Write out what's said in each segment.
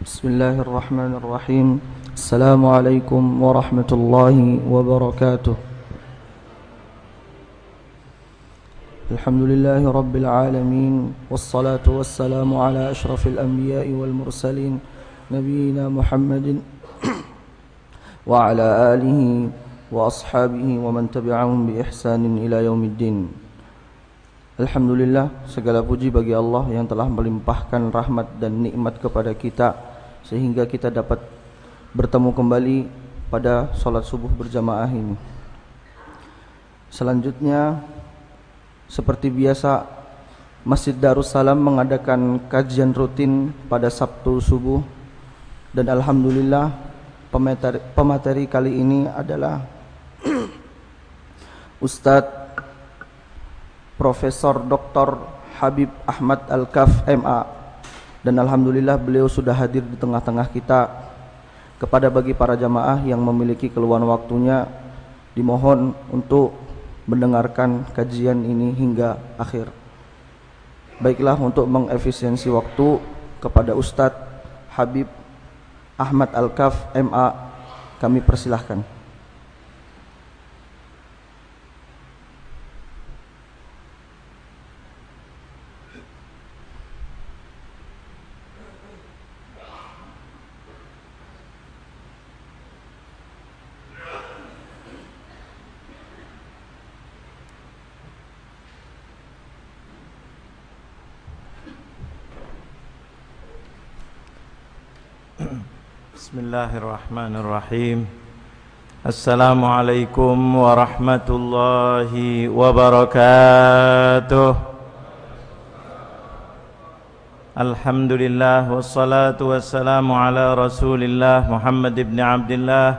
بسم الله الرحمن الرحيم. السلام عليكم ورحمة الله وبركاته. الحمد لله رب العالمين والصلاة والسلام على أشرف الأنبياء والمرسلين نبينا محمد وعلى آله وأصحابه ومن تبعهم بإحسان إلى يوم الدين. Alhamdulillah segala puji bagi Allah yang telah melimpahkan rahmat dan nikmat kepada kita. Sehingga kita dapat bertemu kembali pada salat subuh berjamaah ini. Selanjutnya seperti biasa Masjid Darussalam mengadakan kajian rutin pada Sabtu subuh dan alhamdulillah pemateri, pemateri kali ini adalah Ustadz Profesor Dr. Habib Ahmad Al-Kaf MA dan alhamdulillah beliau sudah hadir di tengah-tengah kita kepada bagi para jamaah yang memiliki keluhan waktunya dimohon untuk mendengarkan kajian ini hingga akhir. Baiklah untuk mengefisiensi waktu kepada Ustadz Habib Ahmad Al-Kaf MA kami persilahkan الله الرحمن الرحيم السلام عليكم ورحمة الله وبركاته الحمد لله والصلاة والسلام على رسول الله محمد بن عبد الله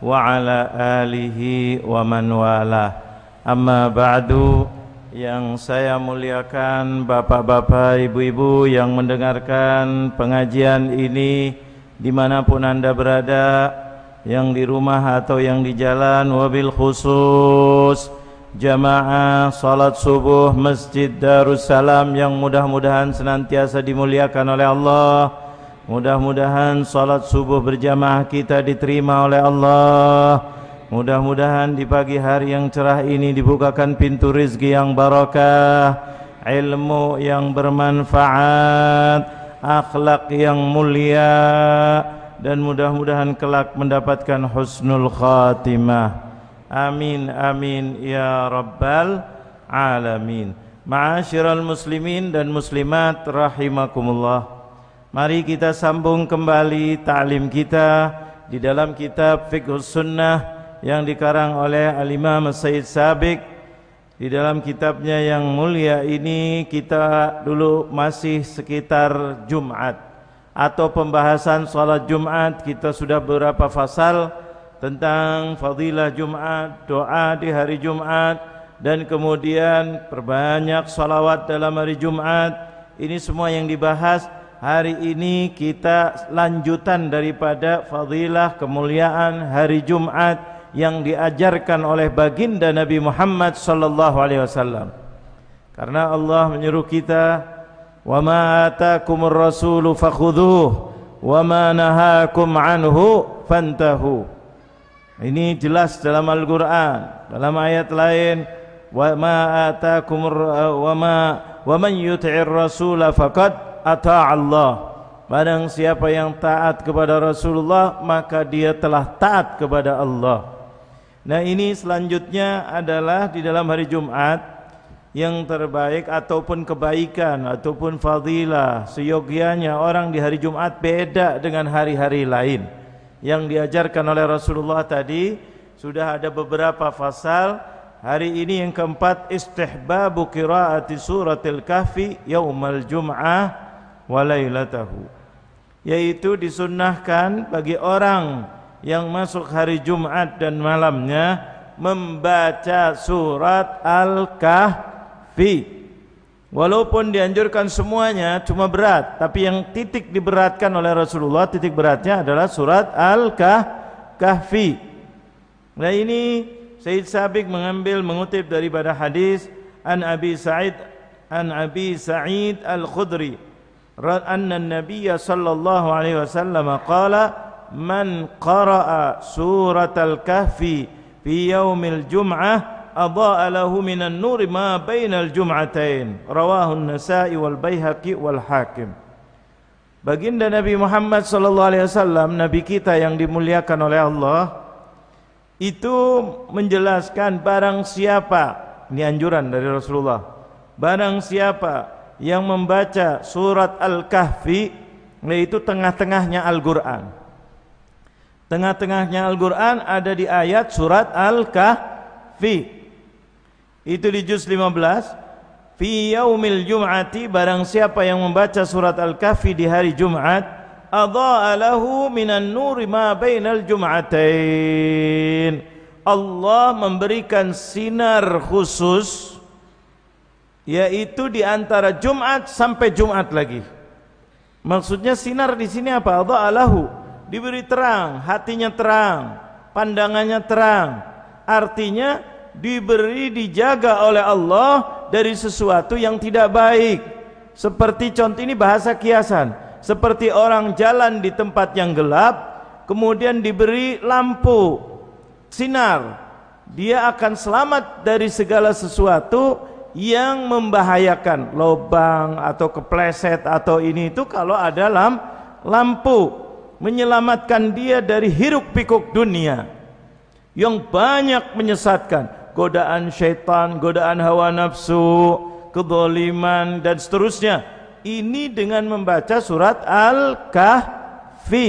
وعلى آله ومن والاه أما بعد yang saya muliakan bapak-bapak, ibu-ibu yang mendengarkan pengajian ini di mana pun anda berada yang di rumah atau yang di jalan wabil khusus jamaah salat subuh Masjid Darussalam yang mudah-mudahan senantiasa dimuliakan oleh Allah. Mudah-mudahan salat subuh berjamaah kita diterima oleh Allah. Mudah-mudahan di pagi hari yang cerah ini dibukakan pintu rizki yang barakah ilmu yang bermanfaat akhlak yang mulia dan mudah-mudahan kelak mendapatkan husnul khatimah. Amin amin ya rabbal alamin. Ma'asyiral muslimin dan muslimat rahimakumullah. Mari kita sambung kembali ta'lim kita di dalam kitab Fiqh Sunnah yang dikarang oleh Al-Imam Sabiq di dalam kitabnya yang mulia ini kita dulu masih sekitar Jumat. Atau pembahasan salat Jumat kita sudah beberapa fasal tentang fadilah Jumat, doa di hari Jumat dan kemudian perbanyak salawat dalam hari Jumat. Ini semua yang dibahas. Hari ini kita lanjutan daripada fadilah kemuliaan hari Jumat yang diajarkan oleh baginda Nabi Muhammad sallallahu alaihi wasallam. Karena Allah menyuruh kita, "Wa ma ataakumur rasulu fakhudhuh wa ma nahakum anhu fantahu." Ini jelas dalam Al-Qur'an. Dalam ayat lain, "Wa ma ataakumur wa ma wa man yuti'ir rasula faqad ata'a Allah." Barang siapa yang taat kepada Rasulullah, maka dia telah taat kepada Allah. Nah ini selanjutnya adalah di dalam hari Jumat yang terbaik ataupun kebaikan ataupun fadilah seyogianya orang di hari Jumat beda dengan hari-hari lain. Yang diajarkan oleh Rasulullah tadi sudah ada beberapa fasal hari ini yang keempat istihbabu qiraati suratil kahfi yaumal jum'ah wa lailatahu. Yaitu disunnahkan bagi orang yang masuk hari Jumat dan malamnya membaca surat Al-Kahfi. Walaupun dianjurkan semuanya cuma berat, tapi yang titik diberatkan oleh Rasulullah titik beratnya adalah surat Al-Kahfi. Nah ini Said Sabik mengambil mengutip daripada hadis an Abi Sa'id an Abi Sa'id Al-Khudri anna an-nabiy sallallahu alaihi wasallam qala man qara'a suratal kahfi fi yaumil jum'ah adha'a lahu minan nuri ma bainal jum'atain rawahu an-nasa'i wal baihaqi wal hakim. Baginda Nabi Muhammad sallallahu alaihi wasallam nabi kita yang dimuliakan oleh Allah itu menjelaskan barang siapa ini anjuran dari Rasulullah barang siapa yang membaca surat Al-Kahfi yaitu tengah-tengahnya Al-Qur'an tengah-tengahnya Al-Qur'an ada di ayat surat Al-Kahfi. Itu di juz 15 fi yaumil jum'ati barang siapa yang membaca surat al-kahfi di hari Jumat adha'a lahu minan nuri ma bainal jum'atain. Allah memberikan sinar khusus yaitu di antara Jumat sampai Jumat lagi. Maksudnya sinar di sini apa? Lahu diberi terang hatinya terang pandangannya terang. Artinya diberi dijaga oleh Allah dari sesuatu yang tidak baik. Seperti contoh ini bahasa kiasan, seperti orang jalan di tempat yang gelap, kemudian diberi lampu sinar, dia akan selamat dari segala sesuatu yang membahayakan, lobang atau kepleset atau ini itu kalau ada lam, lampu menyelamatkan dia dari hiruk pikuk dunia yang banyak menyesatkan godaan syaitan, godaan hawa nafsu, kedoliman dan seterusnya. Ini dengan membaca surat Al-Kahfi.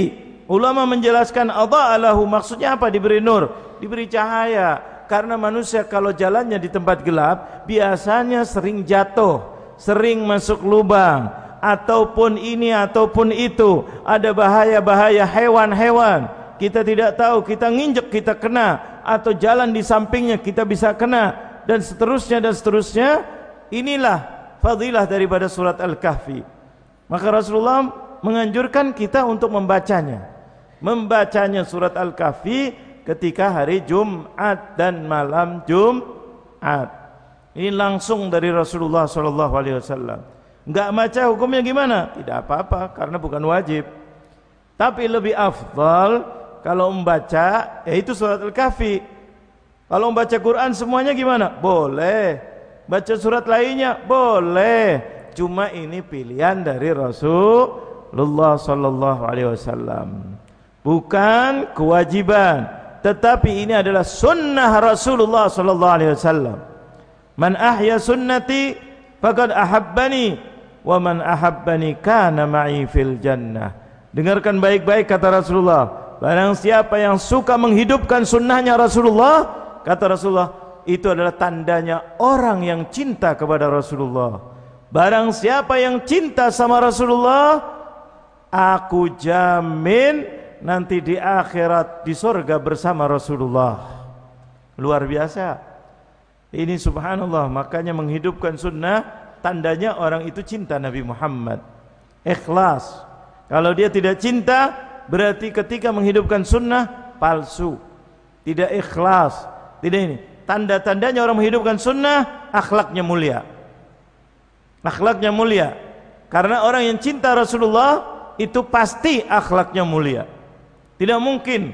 Ulama menjelaskan Allahu maksudnya apa diberi nur? Diberi cahaya. Karena manusia kalau jalannya di tempat gelap biasanya sering jatuh, sering masuk lubang ataupun ini ataupun itu. Ada bahaya-bahaya hewan-hewan. Kita tidak tahu, kita nginjek, kita kena. Atau jalan di sampingnya kita bisa kena. Dan seterusnya dan seterusnya. Inilah fadilah daripada surat Al-Kahfi. Maka Rasulullah menganjurkan kita untuk membacanya. Membacanya surat Al-Kahfi ketika hari Jumat dan malam Jumat. Ini langsung dari Rasulullah sallallahu alaihi wasallam enggak baca hukumnya gimana tidak apa-apa karena bukan wajib tapi lebih afdal kalau membaca yaitu surat Al-Kahfi. Kalau membaca Quran semuanya gimana? Boleh. Baca surat lainnya boleh. Cuma ini pilihan dari Rasulullah sallallahu alaihi wasallam. Bukan kewajiban, tetapi ini adalah sunnah Rasulullah sallallahu alaihi wasallam. Man ahya sunnati faqad ahabbani wa man ahabbani kana ma'i fil jannah. Dengarkan baik-baik kata Rasulullah. Barang siapa yang suka menghidupkan sunnahnya Rasulullah Kata Rasulullah Itu adalah tandanya orang yang cinta kepada Rasulullah. Barang siapa yang cinta sama Rasulullah Aku jamin Nanti di akhirat Di sorga bersama Rasulullah. Luar biasa. Ini subhanallah Makanya menghidupkan sunnah Tandanya orang itu cinta Nabi Muhammad. Ikhlas. Kalau dia tidak cinta berarti ketika menghidupkan sunnah palsu. Tidak ikhlas. Tidak ini. Tanda-tandanya orang menghidupkan sunnah akhlaknya mulia. Akhlaknya mulia. Karena orang yang cinta Rasulullah itu pasti akhlaknya mulia. Tidak mungkin.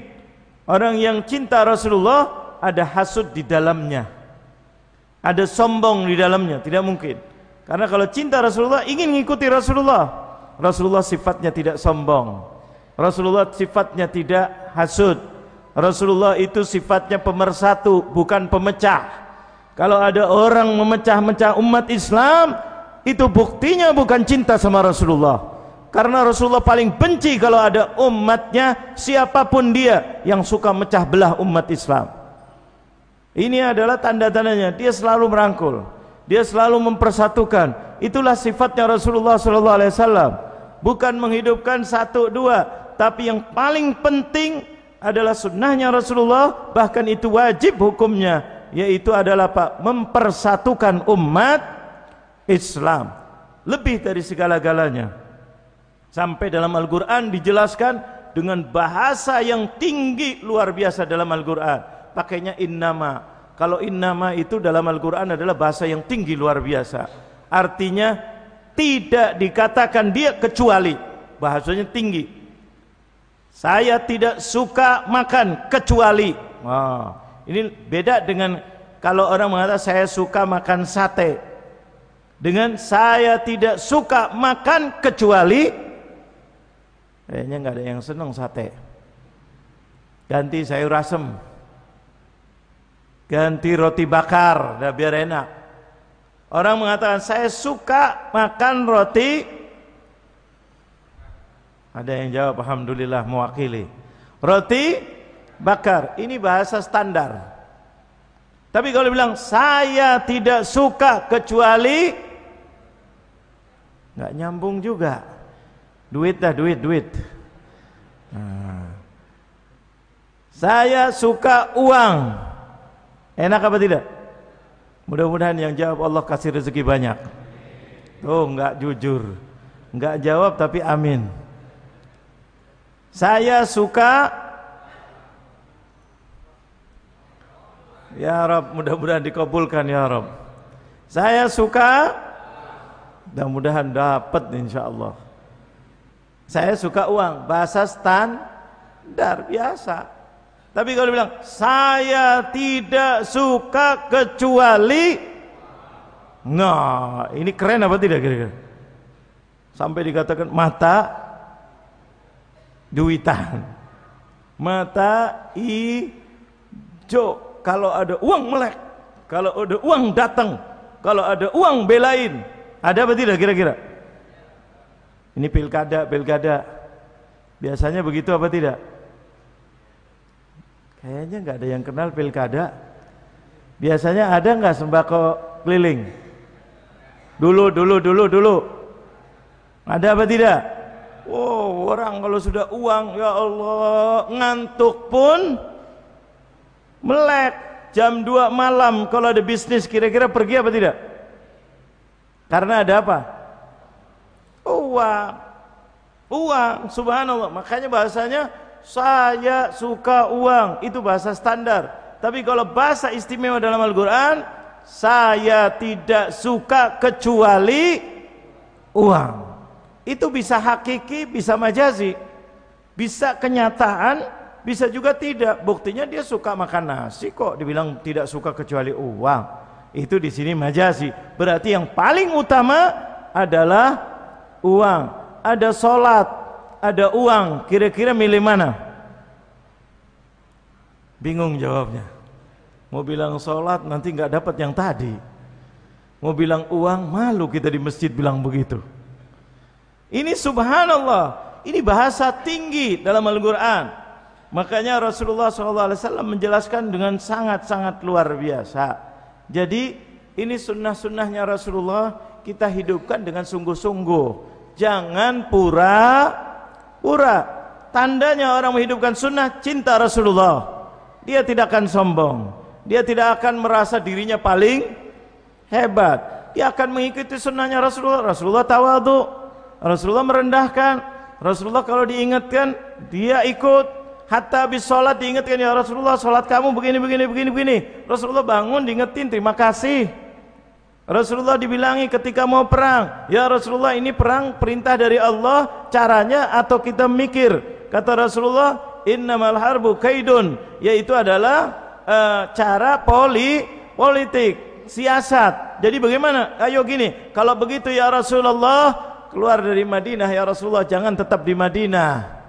Orang yang cinta Rasulullah ada hasud di dalamnya. Ada sombong di dalamnya. Tidak mungkin karena kalau cinta Rasulullah ingin mengikuti Rasulullah Rasulullah sifatnya tidak sombong Rasulullah sifatnya tidak hasud. Rasulullah itu sifatnya pemersatu, bukan pemecah. Kalau ada orang memecah-mecah umat Islam, itu buktinya bukan cinta sama Rasulullah. Karena Rasulullah paling benci kalau ada umatnya siapa pun dia yang suka mecah belah umat Islam. Ini adalah tanda-tandanya dia selalu merangkul, dia selalu mempersatukan. Itulah sifatnya Rasulullah sallallahu alaihi wasallam. Bukan menghidupkan satu dua, tapi yang paling penting adalah sunnahnya Rasulullah bahkan itu wajib hukumnya yaitu adalah Pak mempersatukan umat Islam lebih dari segala-galanya sampai dalam Al-Quran dijelaskan dengan bahasa yang tinggi luar biasa dalam Al-Quran pakainya innama kalau innama itu dalam Al-Quran adalah bahasa yang tinggi luar biasa. Artinya tidak dikatakan dia kecuali. Bahasanya tinggi. Saya tidak suka makan kecuali. Oh, ini beda dengan kalau orang mengatakan saya suka makan sate. Dengan saya tidak suka makan kecuali kayaknya nggak ada yang senang sate. Ganti sayur asem ganti roti bakar dah biar enak. Orang mengatakan saya suka makan roti. Ada yang jawab alhamdulillah mewakili. Roti bakar ini bahasa standar. Tapi kalau bilang saya tidak suka kecuali nggak nyambung juga. Duit dah duit duit. Nah. saya suka uang enak apa tidak? Mudah-mudahan yang jawab Allah kasih rezeki banyak. Oh nggak jujur. Nggak jawab tapi amin. Saya suka ya Rob mudah-mudahan dikabulkan ya Rob. Saya suka Mudah-mudahan dapat insya Allah. Saya suka uang, bahasa standar biasa. Tapi kalau bilang saya tidak suka kecuali, nah ini keren apa tidak kira-kira? Sampai dikatakan mata duitan, mata hijau. Kalau ada uang melek, kalau ada uang datang, kalau ada uang belain, ada apa tidak kira-kira? Ini pilkada, pilkada. Biasanya begitu apa tidak? Kayaknya nggak ada yang kenal pilkada. Biasanya ada nggak sembako keliling? Dulu, dulu, dulu, dulu. Ada apa tidak? Wow, orang kalau sudah uang, ya Allah, ngantuk pun melek. Jam 2 malam kalau ada bisnis kira-kira pergi apa tidak? Karena ada apa? Uang. Uang, subhanallah. Makanya bahasanya saya suka uang. Itu bahasa standar. Tapi kalau bahasa istimewa dalam Al-Qur'an, saya tidak suka kecuali uang. Itu bisa hakiki, bisa majazi. Bisa kenyataan, bisa juga tidak. Buktinya dia suka makan nasi kok dibilang tidak suka kecuali uang. Itu di sini majazi. Berarti yang paling utama adalah uang. Ada solat, ada uang. Kira-kira milih mana? Bingung jawabnya. Mau bilang solat nanti nggak dapat yang tadi. Mau bilang uang malu kita di masjid bilang begitu. Ini subhanallah. Ini bahasa tinggi dalam Al-Quran. Makanya Rasulullah SAW menjelaskan dengan sangat-sangat luar biasa. Jadi ini sunnah-sunnahnya Rasulullah kita hidupkan dengan sungguh-sungguh. Jangan pura-pura. Tandanya orang menghidupkan sunnah cinta Rasulullah. Dia tidak akan sombong. Dia tidak akan merasa dirinya paling hebat. Dia akan mengikuti sunnahnya Rasulullah. Rasulullah tawadu. Rasulullah merendahkan. Rasulullah kalau diingatkan dia ikut. Hatta habis sholat diingatkan ya Rasulullah sholat kamu begini begini begini begini. Rasulullah bangun diingetin terima kasih. Rasulullah dibilangi ketika mau perang, ya Rasulullah ini perang perintah dari Allah, caranya atau kita mikir. Kata Rasulullah, innamal harbu kaidun, yaitu adalah uh, cara poli politik, siasat. Jadi bagaimana? Ayo gini, kalau begitu ya Rasulullah, keluar dari Madinah ya Rasulullah, jangan tetap di Madinah.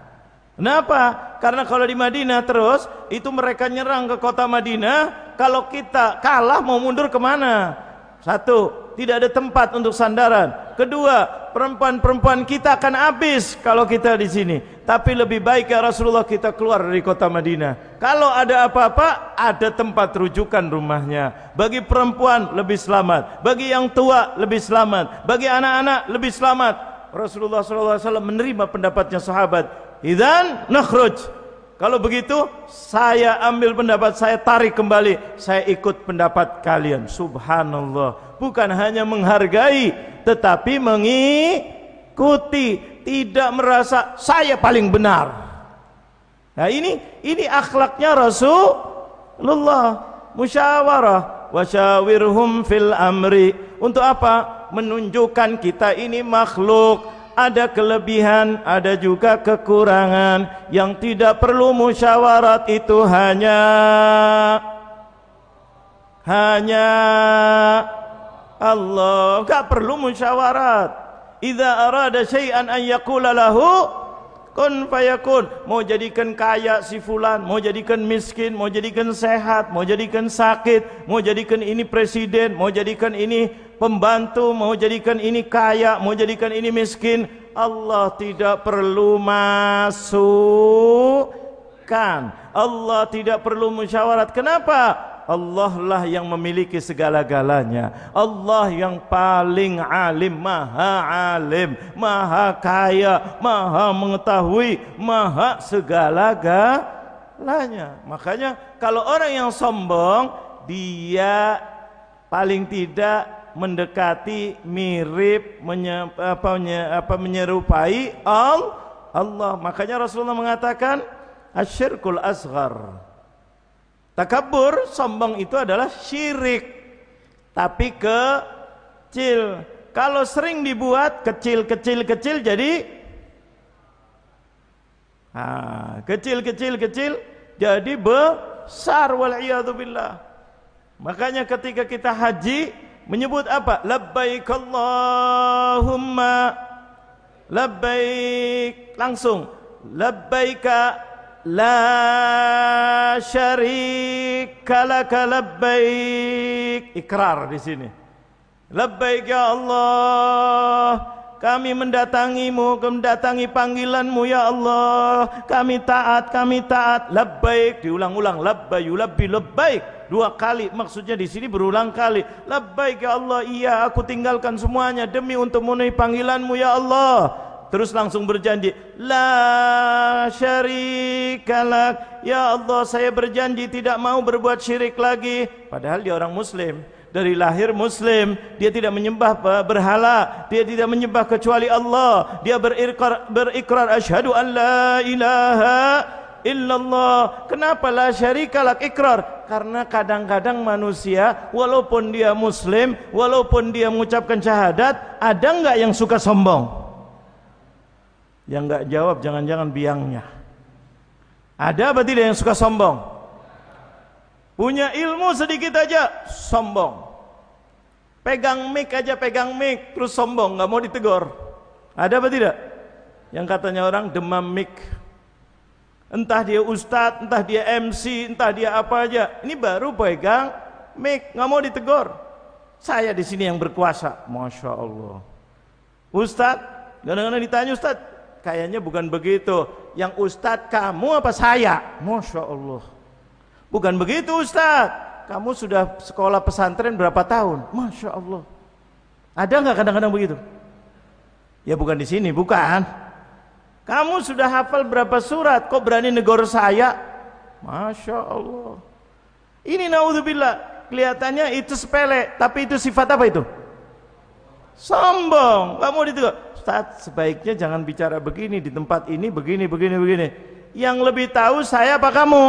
Kenapa? Karena kalau di Madinah terus itu mereka nyerang ke kota Madinah, kalau kita kalah mau mundur ke mana? Satu, tidak ada tempat untuk sandaran. Kedua, perempuan-perempuan kita akan habis kalau kita di sini. Tapi lebih baik ya Rasulullah kita keluar dari kota Madinah. Kalau ada apa-apa, ada tempat rujukan rumahnya. Bagi perempuan lebih selamat, bagi yang tua lebih selamat, bagi anak-anak lebih selamat. Rasulullah SAW menerima pendapatnya sahabat Idan nakhruj. Kalau begitu saya ambil pendapat saya tarik kembali. Saya ikut pendapat kalian. Subhanallah. Bukan hanya menghargai tetapi mengikuti. Tidak merasa saya paling benar. Nah ini ini akhlaknya Rasulullah. Musyawarah wasyawirhum fil amri. Untuk apa? menunjukkan kita ini makhluk ada kelebihan, ada juga kekurangan yang tidak perlu musyawarat itu hanya hanya Allah, enggak perlu musyawarat. Idza arada syai'an an yaqula lahu kun fayakun. Mau jadikan kaya si fulan, mau jadikan miskin, mau jadikan sehat, mau jadikan sakit, mau jadikan ini presiden, mau jadikan ini pembantu, mau jadikan ini kaya, mau jadikan ini miskin, Allah tidak perlu masukkan. Allah tidak perlu musyawarat. Kenapa? Allah lah yang memiliki segala-galanya. Allah yang paling alim, maha alim, maha kaya, maha mengetahui, maha segala-galanya. Makanya kalau orang yang sombong, dia paling tidak mendekati mirip menye, apa, menye, apa menyerupai al Allah. Makanya Rasulullah mengatakan asyirkul asghar. Takabur sombong itu adalah syirik tapi kecil. Kalau sering dibuat kecil kecil kecil jadi ah, kecil kecil kecil jadi besar wal billah. Makanya ketika kita haji menyebut apa? Labbaik Allahumma labbaik langsung labbaika la syarika laka labbaik ikrar di sini labbaik ya Allah kami mendatangimu, mendatangi panggilanmu ya Allah. Kami taat, kami taat. Labbaik, diulang-ulang. Labbayu, labbi, labbaik. Dua kali, maksudnya di sini berulang kali. Labbaik ya Allah, iya aku tinggalkan semuanya demi untuk memenuhi panggilanmu ya Allah. Terus langsung berjanji, La syarikalak. Ya Allah, saya berjanji tidak mau berbuat syirik lagi. Padahal dia orang muslim dari lahir muslim dia tidak menyembah berhala dia tidak menyembah kecuali Allah dia berikrar berikrar asyhadu an la ilaha illallah kenapa la syarikalak ikrar karena kadang-kadang manusia walaupun dia muslim walaupun dia mengucapkan syahadat ada enggak yang suka sombong yang enggak jawab jangan-jangan biangnya ada apa tidak yang suka sombong Punya ilmu sedikit aja sombong. Pegang mic aja pegang mic terus sombong, nggak mau ditegur. Ada apa tidak? Yang katanya orang demam mic. Entah dia ustadz, entah dia MC, entah dia apa aja. Ini baru pegang mic, nggak mau ditegur. Saya di sini yang berkuasa, masya Allah. Ustadz, kadang-kadang ditanya ustadz, kayaknya bukan begitu. Yang ustadz kamu apa saya? Masya Allah. Bukan begitu Ustaz. Kamu sudah sekolah pesantren berapa tahun? Masya Allah. Ada nggak kadang-kadang begitu? Ya bukan di sini, bukan. Kamu sudah hafal berapa surat? Kok berani negor saya? Masya Allah. Ini naudzubillah. Kelihatannya itu sepele, tapi itu sifat apa itu? Sombong. Kamu itu, Ustaz, sebaiknya jangan bicara begini di tempat ini, begini, begini, begini. Yang lebih tahu saya apa kamu?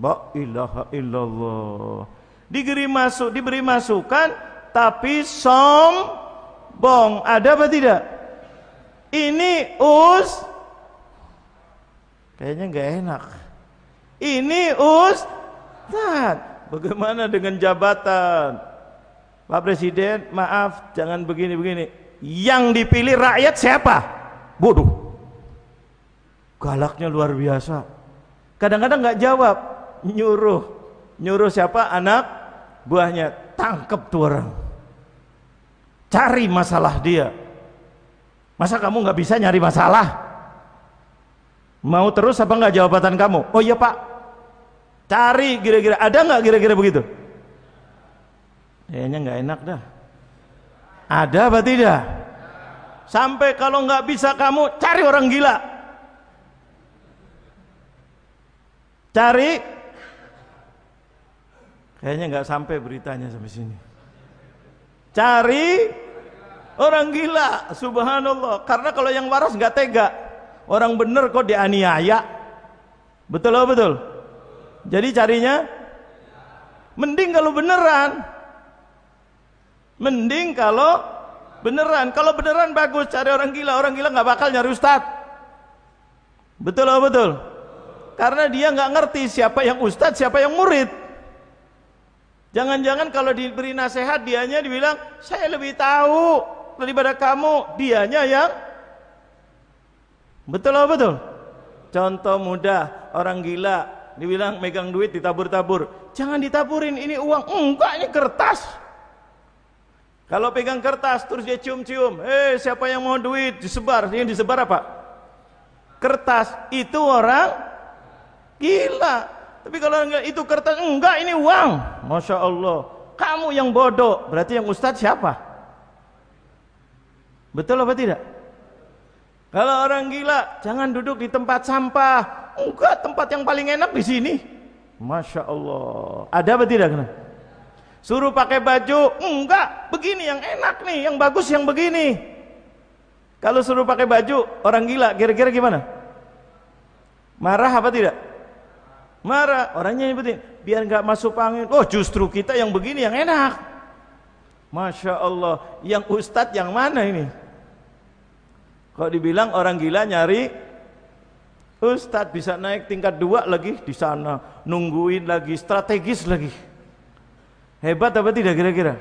La ilaha illallah. Diberi masuk, diberi masukan tapi sombong. Ada apa tidak? Ini us kayaknya nggak enak. Ini ustad. Bagaimana dengan jabatan? Pak Presiden, maaf, jangan begini-begini. Yang dipilih rakyat siapa? Bodoh. Galaknya luar biasa. Kadang-kadang nggak jawab nyuruh nyuruh siapa anak buahnya tangkap tuh orang cari masalah dia masa kamu nggak bisa nyari masalah? Mau terus apa nggak jawabatan kamu? Oh iya pak. Cari kira-kira. Ada nggak kira-kira begitu? Kayaknya nggak enak dah. Ada apa tidak? Sampai kalau nggak bisa kamu cari orang gila. Cari. Kayaknya nggak sampai beritanya sampai sini. Cari orang gila, subhanallah. Karena kalau yang waras nggak tega. Orang bener kok dianiaya. Betul loh betul? Jadi carinya mending kalau beneran. Mending kalau beneran. Kalau beneran bagus cari orang gila. Orang gila nggak bakal nyari ustad. Betul atau betul? Karena dia nggak ngerti siapa yang ustad, siapa yang murid. Jangan-jangan kalau diberi nasihat dianya dibilang, saya lebih tahu daripada kamu. Dianya yang betul betul? Contoh mudah, orang gila dibilang megang duit ditabur-tabur. Jangan ditaburin, ini uang. Enggak, ini kertas. Kalau pegang kertas terus dia cium-cium, eh siapa yang mau duit disebar, yang disebar apa? Kertas itu orang gila. Tapi kalau enggak itu kertas enggak ini uang. Masya Allah. Kamu yang bodoh, berarti yang ustadz siapa? Betul apa tidak? Kalau orang gila, jangan duduk di tempat sampah. Enggak, tempat yang paling enak di sini. Masya Allah. Ada apa tidak? Kenapa? Suruh pakai baju, enggak, begini yang enak nih, yang bagus yang begini. Kalau suruh pakai baju, orang gila, kira-kira gimana? Marah apa tidak? Marah, orangnya nyebutin, biar enggak masuk angin. Oh justru kita yang begini yang enak. Masya Allah, yang ustadz yang mana ini? Kok dibilang orang gila nyari Ustadz bisa naik tingkat dua lagi di sana, nungguin lagi, strategis lagi. Hebat apa tidak kira-kira?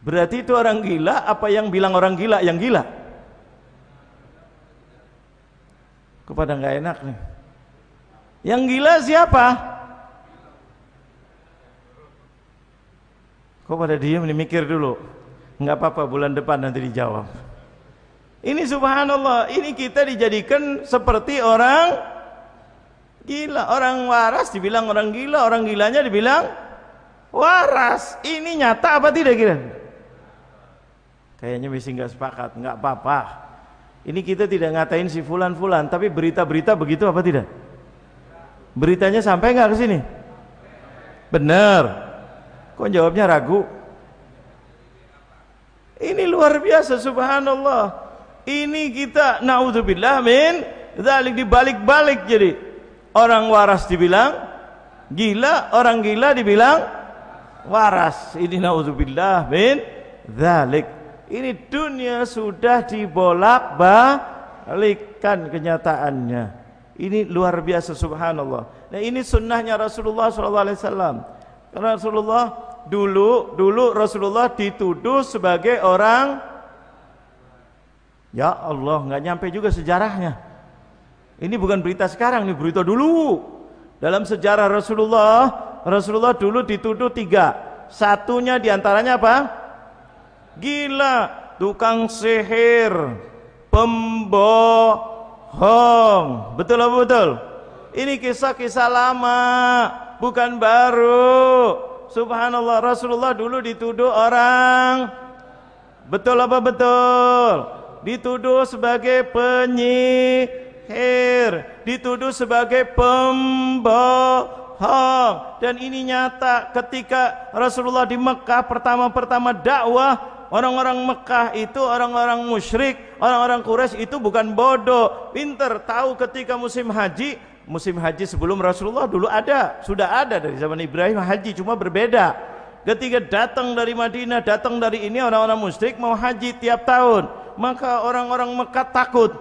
Berarti itu orang gila apa yang bilang orang gila yang gila? Kepada nggak enak nih. Yang gila siapa? Kok pada diem nih mikir dulu. Nggak apa-apa bulan depan nanti dijawab. Ini subhanallah, ini kita dijadikan seperti orang gila. Orang waras dibilang orang gila, orang gilanya dibilang waras. Ini nyata apa tidak kira? Kayaknya mesti nggak sepakat nggak apa-apa. Ini kita tidak ngatain si fulan-fulan tapi berita-berita begitu apa tidak? Beritanya sampai nggak ke sini? Benar. Kok jawabnya ragu? Ini luar biasa subhanallah ini kita naudzubillah min dalik dibalik-balik jadi orang waras dibilang gila orang gila dibilang waras. Ini naudzubillah min dzalik. Ini dunia sudah dibolak-balikkan kenyataannya. Ini luar biasa subhanallah. Nah, ini sunnahnya Rasulullah sallallahu alaihi wasallam. Karena Rasulullah dulu dulu Rasulullah dituduh sebagai orang Ya Allah, nggak nyampe juga sejarahnya. Ini bukan berita sekarang, ini berita dulu. Dalam sejarah Rasulullah Rasulullah dulu dituduh tiga. Satunya di antaranya apa? Gila, tukang sihir, pembohong. Betul apa betul? Ini kisah-kisah lama, bukan baru. Subhanallah, Rasulullah dulu dituduh orang. Betul apa betul? Dituduh sebagai penyihir, dituduh sebagai pembohong. Bohong dan ini nyata ketika Rasulullah di Mekah pertama-pertama dakwah orang-orang Mekah itu orang-orang musyrik orang-orang Quraisy itu bukan bodoh. Pinter tahu ketika musim haji. Musim haji sebelum Rasulullah dulu ada sudah ada dari zaman Ibrahim haji cuma berbeda. Ketika datang dari Madinah datang dari ini orang-orang musyrik mau haji tiap tahun maka orang-orang Mekah takut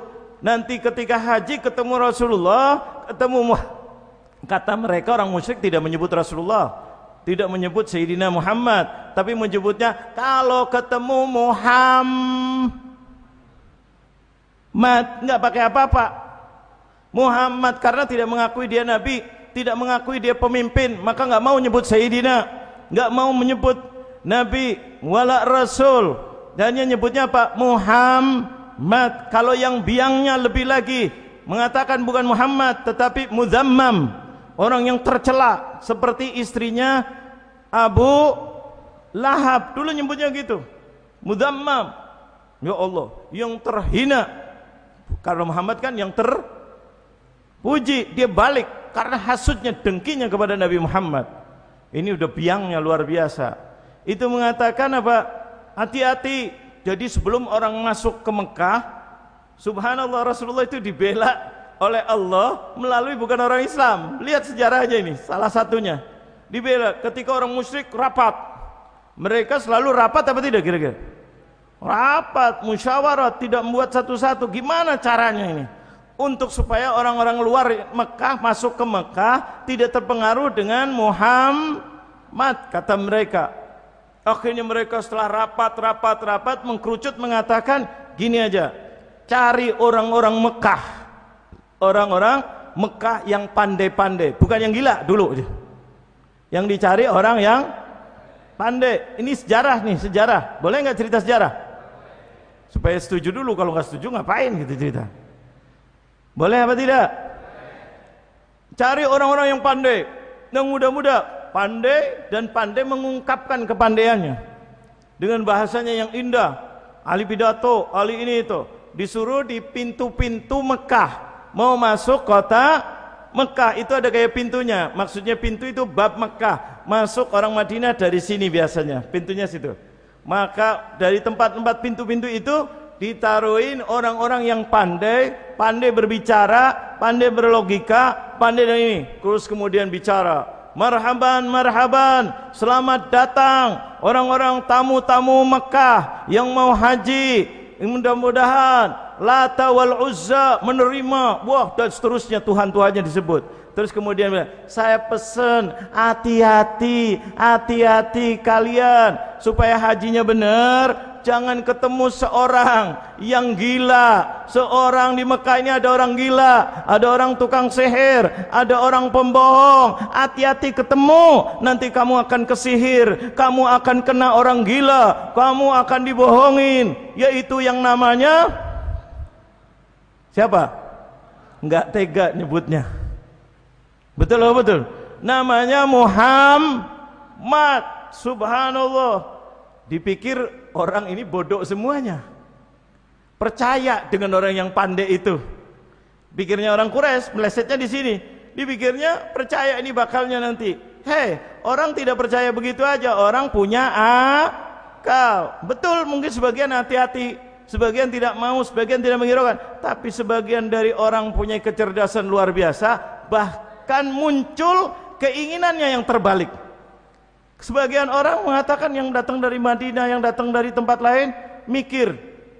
nanti ketika haji ketemu Rasulullah ketemu Kata mereka orang musyrik tidak menyebut Rasulullah, tidak menyebut Sayyidina Muhammad, tapi menyebutnya kalau ketemu Muhammad nggak pakai apa-apa. Muhammad karena tidak mengakui dia nabi, tidak mengakui dia pemimpin, maka nggak mau menyebut Sayyidina, nggak mau menyebut nabi wala rasul. Dan dia nyebutnya apa? Muhammad. Kalau yang biangnya lebih lagi mengatakan bukan Muhammad tetapi Muzammam. Orang yang tercela seperti istrinya Abu Lahab. Dulu nyebutnya gitu. Mudammam ya Allah yang terhina. Karena Muhammad kan yang terpuji dia balik karena hasutnya dengkinya kepada Nabi Muhammad. Ini udah biangnya luar biasa. Itu mengatakan apa hati-hati jadi sebelum orang masuk ke Mekah subhanallah Rasulullah itu dibela oleh Allah melalui bukan orang Islam. Lihat sejarahnya ini, salah satunya. Dibela ketika orang musyrik rapat. Mereka selalu rapat apa tidak kira-kira? Rapat, musyawarah, tidak membuat satu-satu. Gimana caranya ini? Untuk supaya orang-orang luar Mekah masuk ke Mekah tidak terpengaruh dengan Muhammad kata mereka. Akhirnya mereka setelah rapat, rapat, rapat mengkerucut mengatakan gini aja. Cari orang-orang Mekah. Orang-orang Mekah yang pandai-pandai, bukan yang gila dulu. Yang dicari orang yang Pandai. Ini sejarah nih, sejarah. Boleh nggak cerita sejarah? Supaya setuju dulu. Kalau nggak setuju ngapain gitu cerita? Boleh apa tidak? Cari orang-orang yang pandai, yang muda-muda, pandai dan pandai mengungkapkan kepandaiannya. Dengan bahasanya yang indah. Ali pidato, ali ini itu disuruh di pintu-pintu Mekah. Mau masuk kota Mekah itu ada kayak pintunya. Maksudnya pintu itu bab Mekah. Masuk orang Madinah dari sini biasanya pintunya situ. Maka dari tempat-tempat pintu-pintu itu ditaruhin orang-orang yang pandai pandai berbicara pandai berlogika pandai dan ini. Terus kemudian bicara marhaban marhaban. Selamat datang orang-orang tamu-tamu Mekah yang mau haji. Mudah-mudahan Lata wal Uzza menerima. Wah dan seterusnya Tuhan-Tuhannya disebut. Terus kemudian saya pesan hati-hati, hati-hati kalian supaya hajinya benar. Jangan ketemu seorang yang gila. Seorang di Mekah ini ada orang gila, ada orang tukang sihir, ada orang pembohong. Hati-hati ketemu, nanti kamu akan kesihir, kamu akan kena orang gila, kamu akan dibohongin. Yaitu yang namanya siapa? Enggak tega nyebutnya. Betul betul? Namanya Muhammad. Subhanallah. Dipikir orang ini bodoh semuanya. Percaya dengan orang yang pandai itu. Pikirnya orang Quraisy, melesetnya di sini. Dipikirnya percaya ini bakalnya nanti. Hei, orang tidak percaya begitu aja. Orang punya akal. Betul, mungkin sebagian hati-hati. Sebagian tidak mau, sebagian tidak menghiraukan. Tapi sebagian dari orang punya kecerdasan luar biasa. Bahkan muncul keinginannya yang terbalik. Sebagian orang mengatakan yang datang dari Madinah, yang datang dari tempat lain, mikir,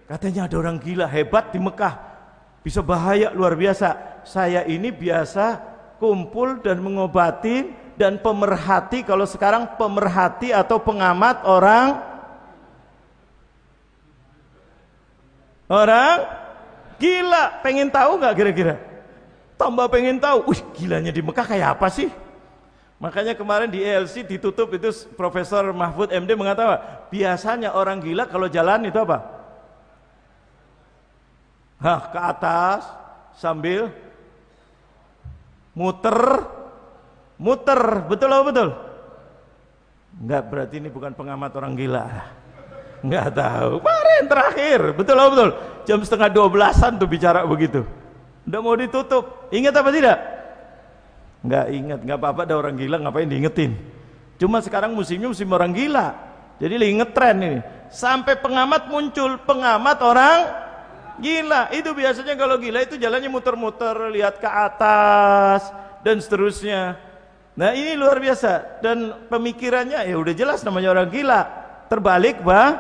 katanya ada orang gila hebat di Mekah, bisa bahaya luar biasa. Saya ini biasa kumpul dan mengobati dan pemerhati, kalau sekarang pemerhati atau pengamat orang orang gila. Pengen tahu nggak kira-kira? tambah pengen tahu, wih gilanya di Mekah kayak apa sih? Makanya kemarin di ELC ditutup itu Profesor Mahfud MD mengatakan biasanya orang gila kalau jalan itu apa? Hah, ke atas sambil muter muter, betul atau betul? Enggak, berarti ini bukan pengamat orang gila. Enggak tahu. Kemarin terakhir, betul atau betul? Jam setengah dua belasan tuh bicara begitu. Udah mau ditutup. Ingat apa tidak? Enggak ingat, enggak apa-apa ada orang gila ngapain diingetin. Cuma sekarang musimnya musim orang gila. Jadi lagi ngetren ini. Sampai pengamat muncul, pengamat orang gila. Itu biasanya kalau gila itu jalannya muter-muter, lihat ke atas dan seterusnya. Nah, ini luar biasa dan pemikirannya ya udah jelas namanya orang gila. Terbalik, bah,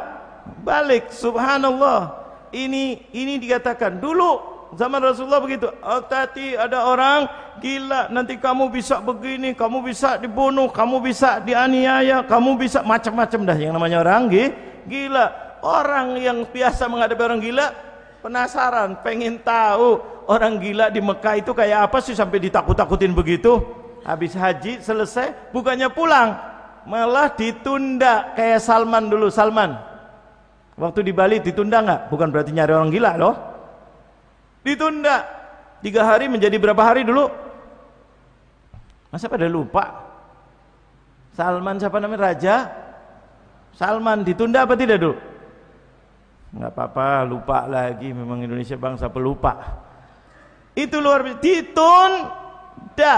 balik. Subhanallah. Ini ini dikatakan dulu Zaman Rasulullah begitu. Hati-hati ada orang gila. Nanti kamu bisa begini, kamu bisa dibunuh, kamu bisa dianiaya, kamu bisa macam-macam dah yang namanya orang gila. Orang yang biasa menghadapi orang gila penasaran, pengen tahu orang gila di Mekah itu kayak apa sih sampai ditakut-takutin begitu. Habis haji selesai, bukannya pulang, malah ditunda kayak Salman dulu. Salman, waktu di Bali ditunda nggak? Bukan berarti nyari orang gila loh ditunda. Tiga hari menjadi berapa hari dulu? Masa pada lupa? Salman siapa namanya? Raja? Salman ditunda apa tidak dulu? Nggak apa-apa lupa lagi. Memang Indonesia bangsa pelupa. Itu luar biasa. Ditunda.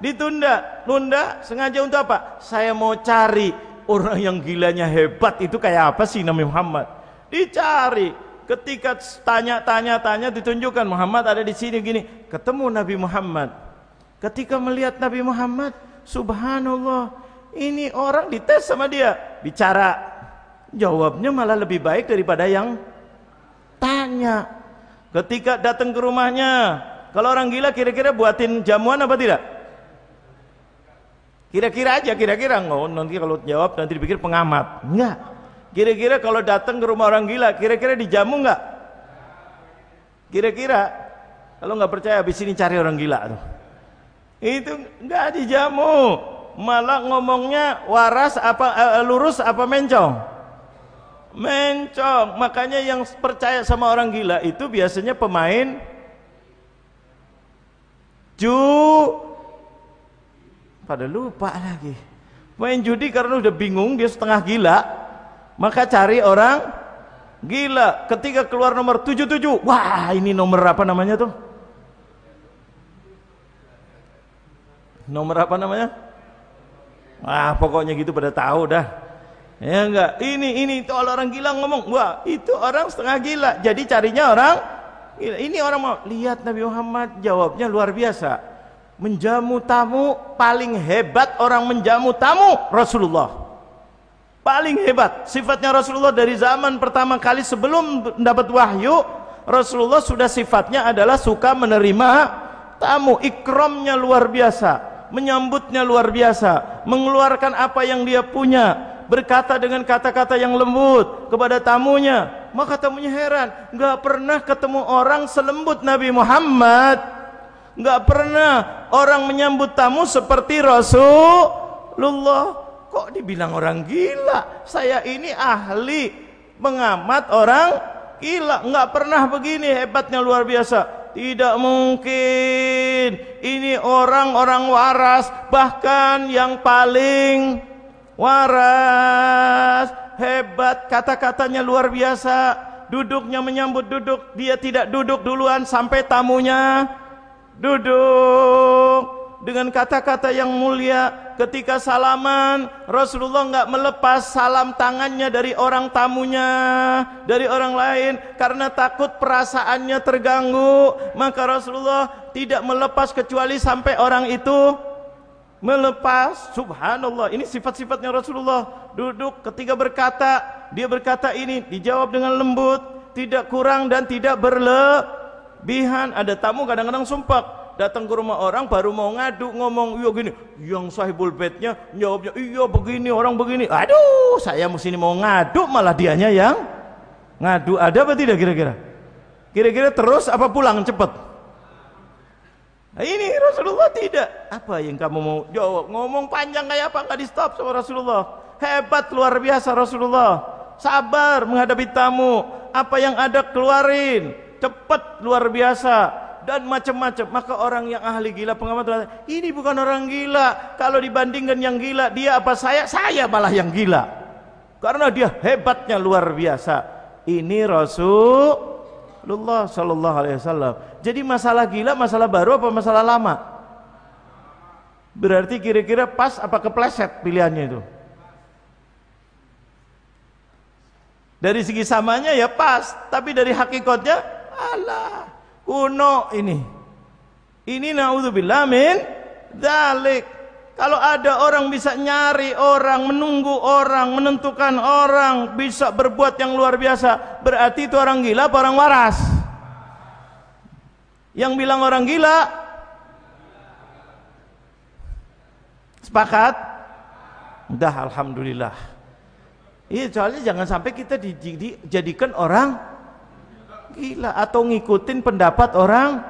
Ditunda. Tunda sengaja untuk apa? Saya mau cari orang yang gilanya hebat. Itu kayak apa sih Nabi Muhammad? Dicari Ketika tanya-tanya-tanya ditunjukkan Muhammad ada di sini gini, ketemu Nabi Muhammad. Ketika melihat Nabi Muhammad, subhanallah, ini orang dites sama dia. bicara. Jawabnya malah lebih baik daripada yang tanya. Ketika datang ke rumahnya kalau orang gila kira-kira buatin jamuan apa tidak? Kira-kira aja kira-kira. Nanti kalau jawab nanti dipikir pengamat. Enggak kira-kira kalau datang ke rumah orang gila kira-kira dijamu enggak kira-kira. Kalau nggak percaya habis ini cari orang gila tuh. Itu enggak dijamu. Malah ngomongnya waras apa uh, lurus apa mencong? Mencong. Makanya yang percaya sama orang gila itu biasanya pemain ju pada lupa lagi. Main judi karena udah bingung dia setengah gila maka cari orang gila ketika keluar nomor 77 wah ini nomor apa namanya tuh nomor apa namanya Wah, pokoknya gitu pada tahu dah. Ya enggak, ini ini itu orang gila ngomong, wah itu orang setengah gila. Jadi carinya orang gila. Ini orang mau lihat Nabi Muhammad jawabnya luar biasa. Menjamu tamu paling hebat orang menjamu tamu Rasulullah. Paling hebat sifatnya Rasulullah dari zaman pertama kali sebelum mendapat wahyu, Rasulullah sudah sifatnya adalah suka menerima tamu, ikromnya luar biasa menyambutnya luar biasa, mengeluarkan apa yang dia punya, berkata dengan kata-kata yang lembut kepada tamunya. Maka tamunya heran, nggak pernah ketemu orang selembut Nabi Muhammad. nggak pernah orang menyambut tamu seperti Rasulullah. Kok dibilang orang gila? Saya ini ahli mengamat orang gila. nggak pernah begini hebatnya luar biasa. Tidak mungkin. Ini orang-orang waras, bahkan yang paling waras, hebat, kata-katanya luar biasa. Duduknya menyambut duduk, dia tidak duduk duluan sampai tamunya duduk dengan kata-kata yang mulia ketika salaman Rasulullah enggak melepas salam tangannya dari orang tamunya dari orang lain karena takut perasaannya terganggu. Maka Rasulullah tidak melepas kecuali sampai orang itu melepas. Subhanallah ini sifat-sifatnya Rasulullah. Duduk ketika berkata dia berkata ini dijawab dengan lembut tidak kurang dan tidak berlebihan. Ada tamu kadang-kadang sumpah datang ke rumah orang baru mau ngadu ngomong iya gini. Yang sahibul bednya jawabnya iya begini orang begini. Aduh saya mesti mau ngadu malah dianya yang ngadu ada apa tidak kira-kira? Kira-kira terus apa pulang cepet nah, ini Rasulullah tidak. Apa yang kamu mau jawab? Ngomong panjang kayak apa? Nggak di stop sama Rasulullah. Hebat luar biasa Rasulullah. Sabar menghadapi tamu. Apa yang ada keluarin. Cepat luar biasa dan macam-macam. Maka orang yang ahli gila pengamat ini bukan orang gila. Kalau dibandingkan yang gila, dia apa saya? Saya malah yang gila. Karena dia hebatnya luar biasa. Ini Rasulullah Shallallahu Alaihi Wasallam. Jadi masalah gila, masalah baru apa masalah lama? Berarti kira-kira pas apa kepleset pilihannya itu? Dari segi samanya ya pas, tapi dari hakikatnya Allah kuno ini. Ini naudzubillah min dalik. Kalau ada orang bisa nyari orang, menunggu orang, menentukan orang, bisa berbuat yang luar biasa, berarti itu orang gila apa orang waras? Yang bilang orang gila Sepakat? Udah alhamdulillah. Iya, soalnya jangan sampai kita dijadikan orang gila. Atau ngikutin pendapat orang?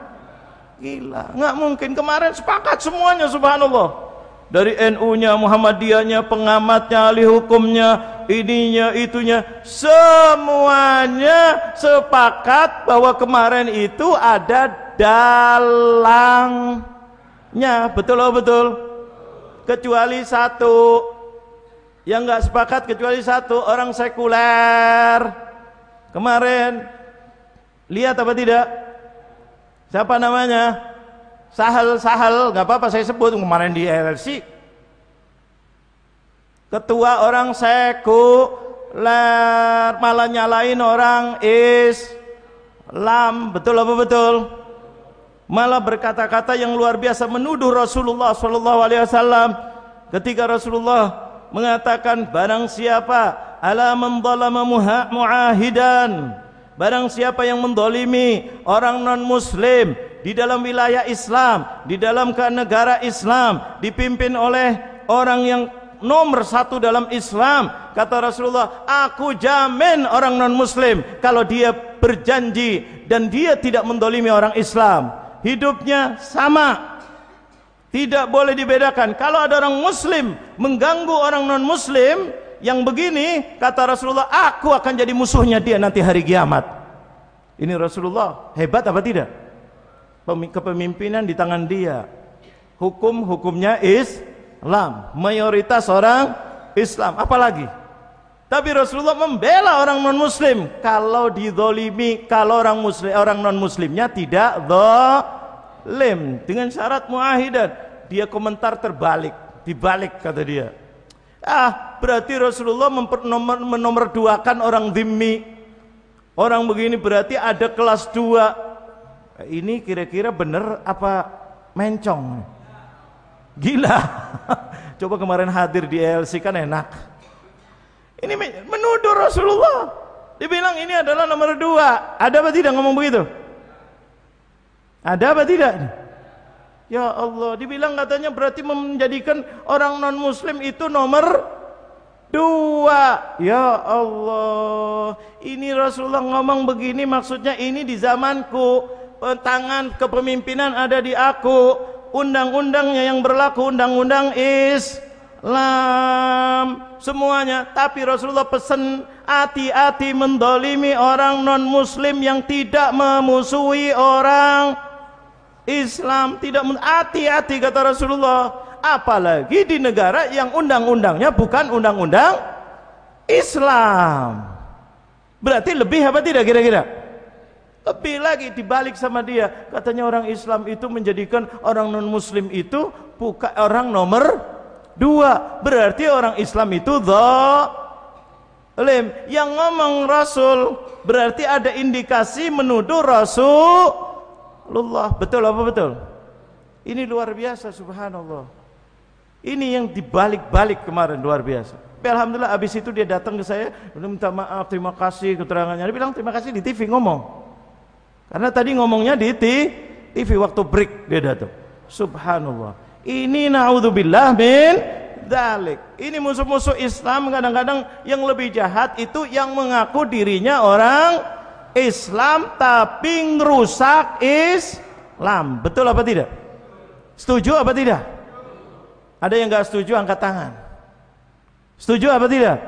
Gila. Nggak mungkin. Kemarin sepakat semuanya subhanallah. Dari NU-nya, Muhammadiyahnya, pengamatnya, ahli hukumnya, ininya, itunya, semuanya sepakat bahwa kemarin itu ada dalangnya, betul oh betul? Kecuali satu, yang nggak sepakat kecuali satu. Orang sekuler. Kemarin Lihat apa tidak? Siapa namanya? Sahal, Sahal, nggak apa-apa saya sebut kemarin di LLC. Ketua orang sekuler malah nyalain orang Islam, betul apa betul? Malah berkata-kata yang luar biasa menuduh Rasulullah Shallallahu Alaihi Wasallam ketika Rasulullah mengatakan barang siapa ala man muahidan barang siapa yang mendolimi orang non muslim di dalam wilayah Islam di dalam negara Islam dipimpin oleh orang yang nomor satu dalam Islam kata Rasulullah aku jamin orang non muslim kalau dia berjanji dan dia tidak mendolimi orang Islam hidupnya sama tidak boleh dibedakan. Kalau ada orang muslim mengganggu orang non muslim yang begini kata Rasulullah aku akan jadi musuhnya dia nanti hari kiamat. Ini Rasulullah hebat apa tidak? Kepemimpinan di tangan dia. Hukum hukumnya is Islam, mayoritas orang Islam, apalagi. Tapi Rasulullah membela orang non muslim kalau didolimi, kalau orang muslim orang non muslimnya tidak dolim. Dengan syarat muahidat. Dia komentar terbalik, dibalik kata dia. Ah, berarti Rasulullah mempernomor, menomorduakan orang dhimmi. Orang begini berarti ada kelas dua. Ini kira-kira benar apa mencong? Gila. Coba kemarin hadir di ELC kan enak. Ini menuduh Rasulullah. Dibilang ini adalah nomor dua. Ada apa tidak ngomong begitu? Ada apa tidak? Ya Allah, dibilang katanya berarti menjadikan orang non muslim itu nomor dua. Ya Allah, ini Rasulullah ngomong begini maksudnya ini di zamanku. Tangan kepemimpinan ada di aku undang-undangnya yang berlaku undang-undang Islam semuanya tapi Rasulullah pesan hati-hati mendolimi orang non muslim yang tidak memusuhi orang Islam tidak hati-hati kata Rasulullah apalagi di negara yang undang-undangnya bukan undang-undang Islam berarti lebih apa tidak kira-kira lebih lagi dibalik sama dia. Katanya orang Islam itu menjadikan orang non muslim itu bukan orang nomor dua. Berarti orang Islam itu zalim. Yang ngomong Rasul berarti ada indikasi menuduh Rasulullah. Betul apa betul? Ini luar biasa subhanallah. Ini yang dibalik-balik kemarin luar biasa. Tapi Alhamdulillah abis itu dia datang ke saya, minta maaf, terima kasih keterangannya. Dia bilang terima kasih di TV ngomong. Karena tadi ngomongnya di TV waktu break dia datang. Subhanallah. Ini naudzubillah min dalik. Ini musuh-musuh Islam kadang-kadang yang lebih jahat itu yang mengaku dirinya orang Islam tapi ngerusak Islam. Betul apa tidak? Setuju apa tidak? Ada yang enggak setuju angkat tangan. Setuju apa tidak?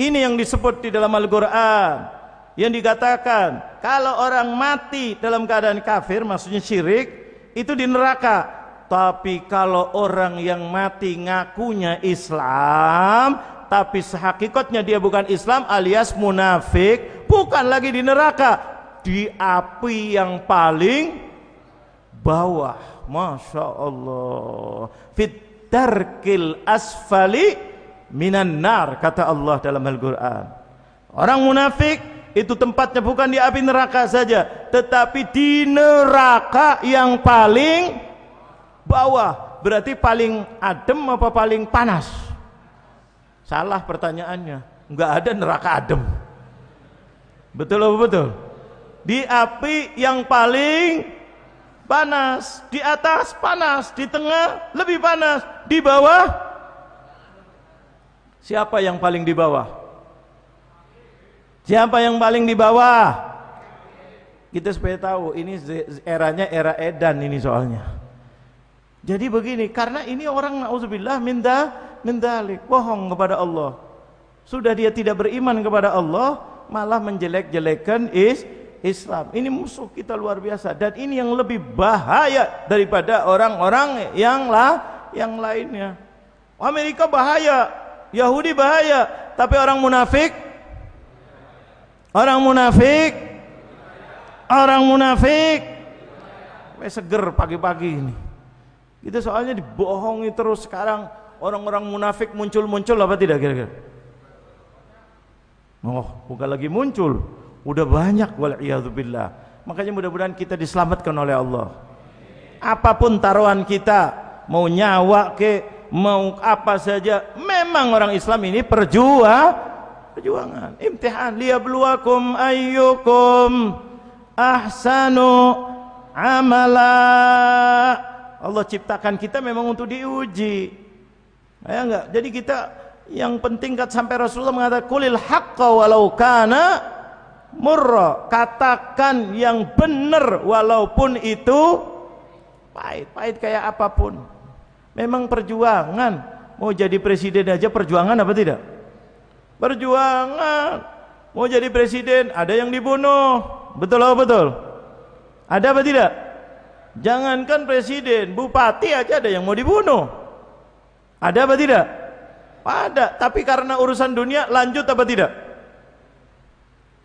Ini yang disebut di dalam Al-Qur'an yang dikatakan kalau orang mati dalam keadaan kafir maksudnya syirik itu di neraka tapi kalau orang yang mati ngakunya Islam tapi sehakikatnya dia bukan Islam alias munafik bukan lagi di neraka di api yang paling bawah. Masya Allah. Fit darkil asfali minan nar kata Allah dalam Al-Quran. Orang munafik itu tempatnya bukan di api neraka saja tetapi di neraka yang paling bawah. Berarti paling adem apa paling panas? Salah pertanyaannya. Enggak ada neraka adem betul apa betul di api yang paling panas di atas panas di tengah lebih panas di bawah siapa yang paling di bawah Siapa yang paling di bawah? Kita supaya tahu ini eranya era edan ini soalnya. Jadi begini, karena ini orang nauzubillah minda mendalik, bohong kepada Allah. Sudah dia tidak beriman kepada Allah, malah menjelek-jelekan is Islam. Ini musuh kita luar biasa. Dan ini yang lebih bahaya daripada orang-orang yang lah yang lainnya. Amerika bahaya, Yahudi bahaya, tapi orang munafik? Orang munafik? Orang munafik? Wes seger pagi-pagi ini. Itu soalnya dibohongi terus sekarang. Orang-orang munafik muncul-muncul apa tidak kira-kira Oh bukan lagi muncul. Udah banyak wal'iyadzubillah Makanya mudah-mudahan kita diselamatkan oleh Allah. Apa pun taruhan kita Mau nyawa ke mau apa saja memang orang Islam ini perjuang. Perjuangan imtihan. Liyabluwakum ayyukum ahsanu amala. Allah ciptakan kita memang untuk diuji. Ya enggak? Jadi kita yang penting kat sampai Rasulullah mengatakan kulil haqqa walau kana murra. Katakan yang benar walaupun itu pahit pahit kayak apa pun. Memang perjuangan. Mau jadi presiden aja perjuangan apa tidak? Perjuangan. Mau jadi presiden ada yang dibunuh. Betul apa betul? Ada apa tidak? Jangankan presiden bupati aja ada yang mau dibunuh. Ada apa tidak ada tapi karena urusan dunia lanjut apa tidak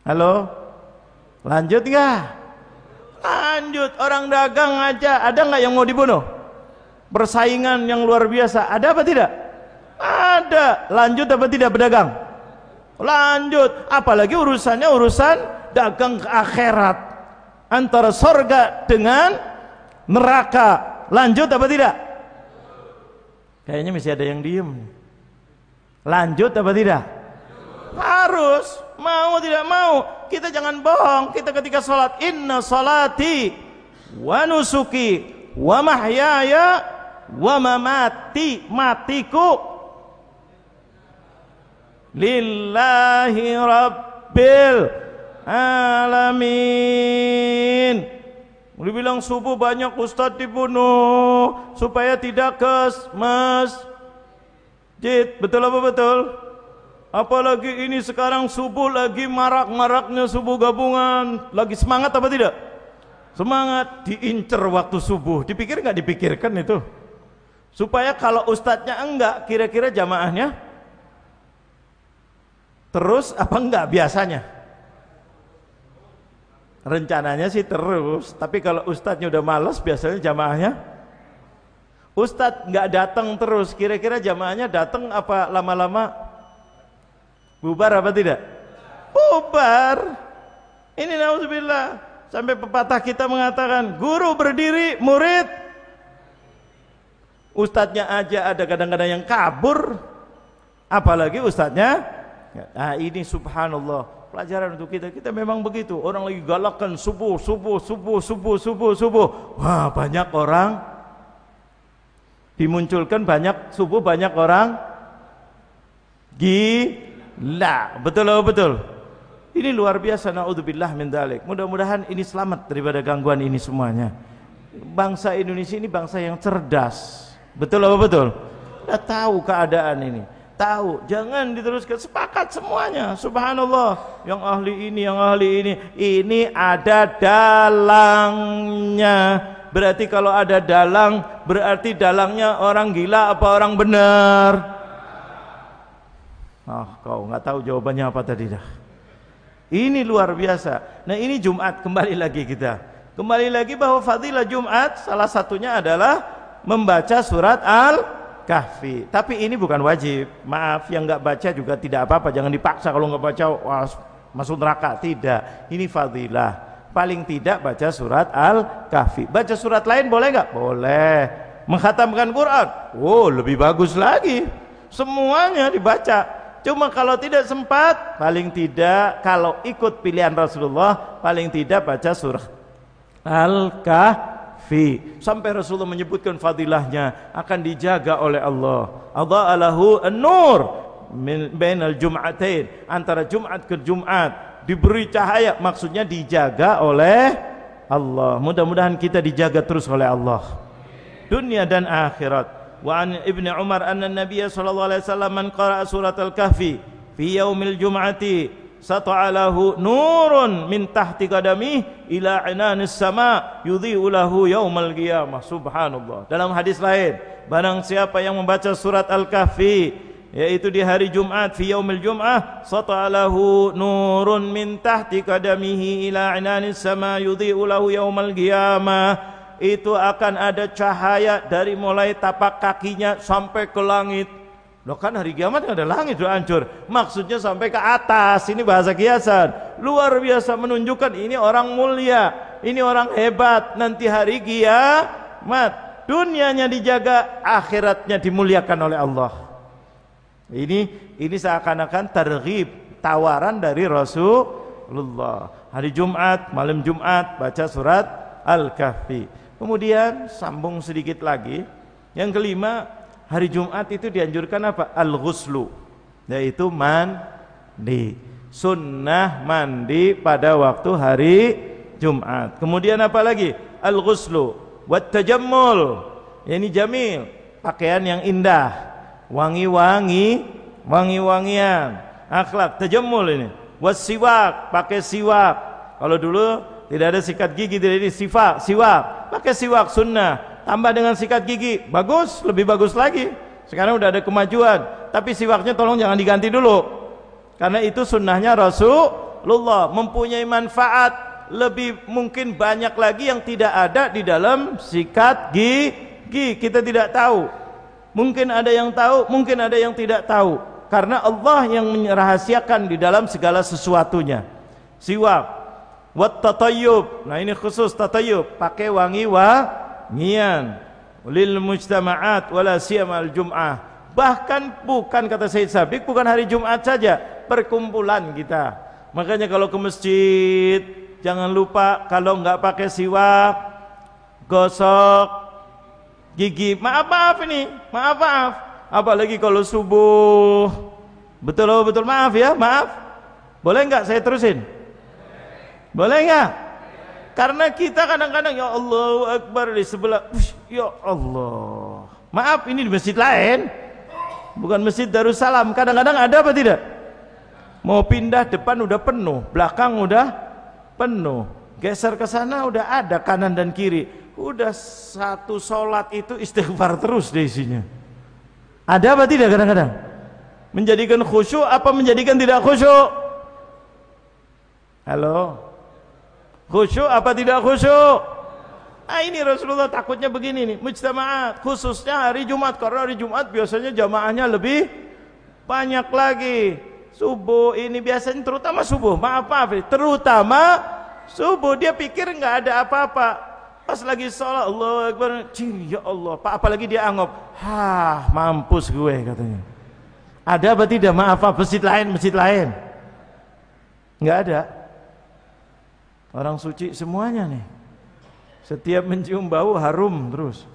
halo lanjut enggak Lanjut orang dagang aja ada nggak yang mau dibunuh? Persaingan yang luar biasa ada apa tidak? Ada. Lanjut apa tidak berdagang? Lanjut. Apalagi urusannya urusan dagang ke akhirat antara sorga dengan neraka. Lanjut apa tidak? Kayaknya masih ada yang diem. Lanjut apa tidak? Harus. Mau tidak mau kita jangan bohong. Kita ketika salat inna salati wa nusuki wa mahyaya wa mamati matiku. Lillahi rabbil alamin. Bilang subuh banyak ustaz dibunuh supaya tidak ke masjid betul apa betul Apalagi ini sekarang subuh lagi marak-maraknya subuh gabungan. Lagi semangat apa tidak? Semangat diincer waktu subuh. Dipikir nggak dipikirkan itu? Supaya kalau ustadznya enggak, kira-kira jamaahnya terus apa enggak biasanya? Rencananya sih terus, tapi kalau ustadznya udah males biasanya jamaahnya Ustadz nggak datang terus, kira-kira jamaahnya datang apa lama-lama Bubar apa tidak? Bubar. Ini nauzubillah. Sampai pepatah kita mengatakan, guru berdiri, murid ustadznya aja ada kadang-kadang yang kabur. Apalagi ustadznya Nah ini subhanallah pelajaran untuk kita. Kita memang begitu. Orang lagi galakkan subuh, subuh, subuh, subuh, subuh, subuh. Wah banyak orang dimunculkan banyak subuh banyak orang gi La, betul betul? Ini luar biasa naudzubillah min dalik. Mudah-mudahan ini selamat daripada gangguan ini semuanya. Bangsa Indonesia ini bangsa yang cerdas. Betul betul? Sudah tahu keadaan ini. Tahu, jangan diteruskan sepakat semuanya. Subhanallah, yang ahli ini, yang ahli ini, ini ada dalangnya. Berarti kalau ada dalang, berarti dalangnya orang gila apa orang benar? Ah, kau nggak tahu jawabannya apa tadi dah. Ini luar biasa. Nah, ini Jumat kembali lagi kita. Kembali lagi bahwa fadilah Jumat salah satunya adalah membaca surat Al-Kahfi. Tapi ini bukan wajib. Maaf yang nggak baca juga tidak apa-apa. Jangan dipaksa kalau nggak baca wah, masuk neraka. Tidak. Ini fadilah. Paling tidak baca surat Al-Kahfi. Baca surat lain boleh nggak? Boleh. Menghatamkan Quran. Oh, lebih bagus lagi. Semuanya dibaca Cuma kalau tidak sempat, paling tidak kalau ikut pilihan Rasulullah, paling tidak baca surah Al-Kahfi. Sampai Rasulullah menyebutkan fadilahnya akan dijaga oleh Allah. Allah alahu an-nur min bainal jum'atain antara Jumat ke Jumat diberi cahaya maksudnya dijaga oleh Allah. Mudah-mudahan kita dijaga terus oleh Allah. Dunia dan akhirat. Wa an ibni umar anna nabiyya sallallahu alaihi wasallam man qara'a surat al-kahfi fi yaumil jum'ati sata'alahu nurun min tahti qadamihi ila inanis sama yudhi'u lahu yaumal qiyamah. Subhanallah. Dalam hadis lain barang siapa yang membaca surat al-kahfi yaitu di hari Jumat fi yaumil Jum'ah sata'alahu nurun min tahti qadamihi ila inanis sama yudhi'u lahu yaumal qiyamah itu akan ada cahaya dari mulai tapak kakinya sampai ke langit. Loh kan hari kiamat ada langit sudah hancur. Maksudnya sampai ke atas. Ini bahasa kiasan. Luar biasa menunjukkan ini orang mulia, ini orang hebat. Nanti hari kiamat dunianya dijaga, akhiratnya dimuliakan oleh Allah. Ini ini seakan-akan terghib, tawaran dari Rasulullah. Hari Jumat, malam Jumat baca surat Al-Kahfi. Kemudian sambung sedikit lagi. Yang kelima, hari Jumat itu dianjurkan apa? Al-ghuslu, yaitu mandi. Sunnah mandi pada waktu hari Jumat. Kemudian apa lagi? Al-ghuslu wat tajammul. Ini jamil, pakaian yang indah, wangi-wangi, wangi-wangian, akhlak tajammul ini. Wat siwak, pakai siwak. Kalau dulu tidak ada sikat gigi, tidak ada sifat, siwak. Pakai siwak sunnah. Tambah dengan sikat gigi, bagus, lebih bagus lagi. Sekarang udah ada kemajuan. Tapi siwaknya tolong jangan diganti dulu. Karena itu sunnahnya Rasulullah mempunyai manfaat lebih mungkin banyak lagi yang tidak ada di dalam sikat gigi kita tidak tahu mungkin ada yang tahu mungkin ada yang tidak tahu. Karena Allah yang merahasiakan di dalam segala sesuatunya. Siwak wat tatayyub. Nah ini khusus tatayyub. Pakai wangi wangian lil mujtama'at wala siyamal jum'ah. Bahkan bukan kata Said Sabik bukan hari Jumat saja. Perkumpulan kita. Makanya kalau ke masjid jangan lupa kalau nggak pakai siwak gosok gigi maaf maaf ini maaf maaf. Apalagi kalau subuh. Betul betul maaf ya maaf. Boleh nggak saya terusin? Boleh nggak? Karena kita kadang-kadang ya Allah Akbar di sebelah Ush, ya Allah. Maaf ini di masjid lain. Bukan masjid Darussalam. Kadang-kadang ada apa tidak? Mau pindah depan udah penuh belakang udah penuh. Geser ke sana udah ada kanan dan kiri udah satu sholat itu istighfar terus deh isinya. Ada apa tidak kadang-kadang? Menjadikan khusyuk apa menjadikan tidak khusyuk? Halo? Khusyuk apa tidak khusyuk? Ah ini Rasulullah takutnya begini nih mujtamaat khususnya hari Jumat. Karena hari Jumat biasanya jamaahnya lebih banyak lagi. Subuh ini biasanya terutama subuh. Maaf maaf terutama subuh. Dia pikir nggak ada apa-apa pas lagi sholat Allah Akbar ya Allah. Pak apalagi dia anggap hah mampus gue katanya. Ada apa tidak? Maaf apa masjid lain masjid lain. Nggak ada. Orang suci semuanya nih. Setiap mencium bau harum terus.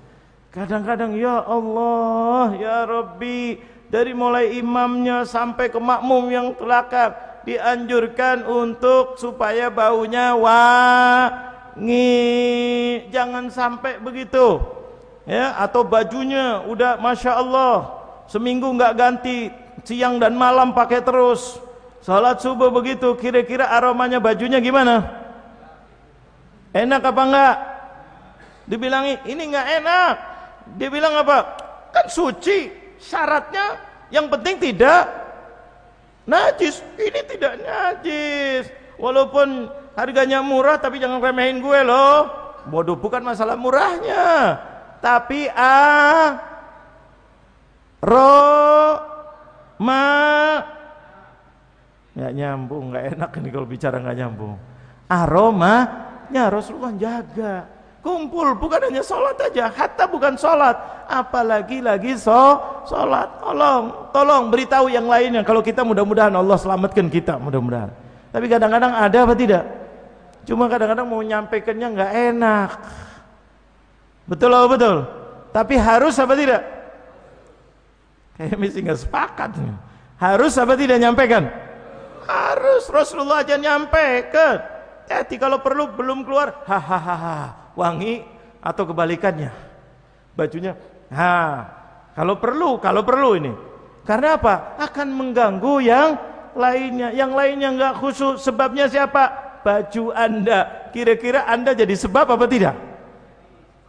Kadang-kadang ya Allah ya Rabbi dari mulai imamnya sampai ke makmum yang belakang dianjurkan untuk supaya baunya wangi jangan sampai begitu. Ya atau bajunya udah masya Allah seminggu nggak ganti siang dan malam pakai terus. Salat subuh begitu kira-kira aromanya bajunya gimana? Enak apa enggak dibilangi ini enggak enak. Dia bilang apa? Kan suci syaratnya yang penting tidak najis. Ini tidak najis. Walaupun harganya murah tapi jangan remehin gue loh. Bodoh bukan masalah murahnya. Tapi a ro ma nggak nyambung nggak enak ini kalau bicara nggak nyambung. Aromanya Rasulullah jaga. Kumpul bukan hanya sholat aja hatta bukan sholat. Apalagi lagi so sholat. Tolong tolong beritahu yang lainnya. Kalau kita mudah-mudahan Allah selamatkan kita mudah-mudahan. Tapi kadang-kadang ada apa tidak cuma kadang-kadang mau nyampaikannya nggak enak. Betul apa betul? Tapi harus apa tidak? Kayak mesti nggak sepakat harus apa tidak nyampaikan? Harus. Rasulullah aja nyampaikan. Hati kalau perlu belum keluar hahaha wangi atau kebalikannya. Bajunya ha kalau perlu kalau perlu ini. Karena apa? Akan mengganggu yang lainnya. Yang lainnya nggak khusus. Sebabnya siapa baju anda. Kira-kira anda jadi sebab apa tidak?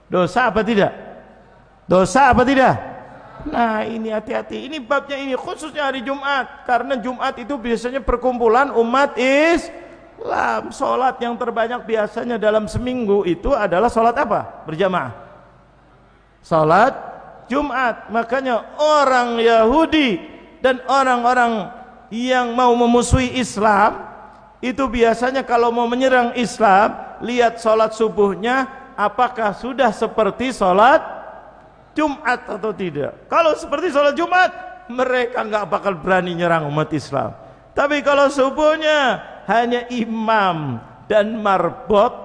Dosa apa tidak? Dosa apa tidak? Nah ini hati-hati. Ini babnya ini khususnya hari Jumat. Karena Jumat itu biasanya perkumpulan umat is Lam, sholat yang terbanyak biasanya dalam seminggu itu adalah sholat apa? Berjamaah. Sholat Jumat. Makanya orang Yahudi dan orang-orang yang mau memusuhi Islam itu biasanya kalau mau menyerang Islam lihat sholat subuhnya apakah sudah seperti sholat Jumat atau tidak. Kalau seperti sholat Jumat, mereka nggak bakal berani nyerang umat Islam. Tapi kalau subuhnya hanya imam dan marbot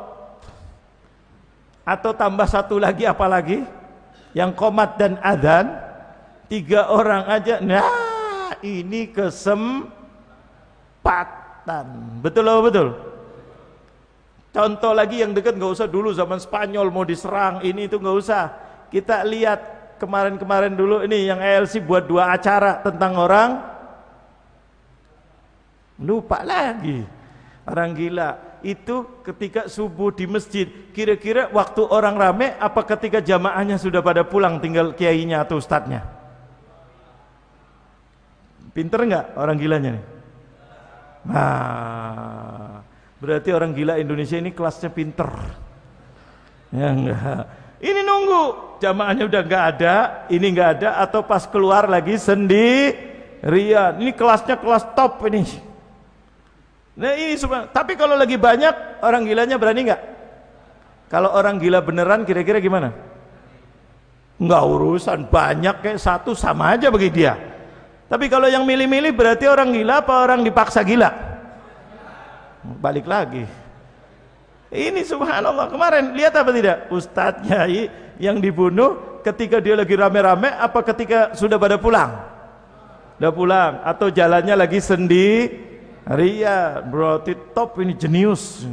atau tambah satu lagi apa lagi yang komat dan adan tiga orang aja nah ini kesempatan betul atau betul. Contoh lagi yang dekat nggak usah dulu zaman Spanyol mau diserang. Ini itu nggak usah. Kita lihat kemarin-kemarin dulu ini yang ALC buat dua acara tentang orang. Lupa lagi. Orang gila. Itu ketika subuh di masjid. Kira-kira waktu orang rame apa ketika jamaahnya sudah pada pulang tinggal kiainya atau ustadznya? Pinter nggak orang gilanya nih nah berarti orang gila Indonesia ini kelasnya pinter ya enggak ini nunggu jamaahnya udah nggak ada ini nggak ada atau pas keluar lagi sendirian ini kelasnya kelas top ini Nah ini. Tapi kalau lagi banyak orang gilanya berani nggak? Kalau orang gila beneran kira-kira gimana? Nggak urusan banyak kayak satu sama aja bagi dia. Tapi kalau yang milih-milih berarti orang gila apa orang dipaksa gila? Balik lagi. Ini subhanallah kemarin lihat apa tidak? Ustadz Yai yang dibunuh ketika dia lagi rame-rame apa ketika sudah pada pulang? Sudah pulang atau jalannya lagi sendiri Ria berarti top ini jenius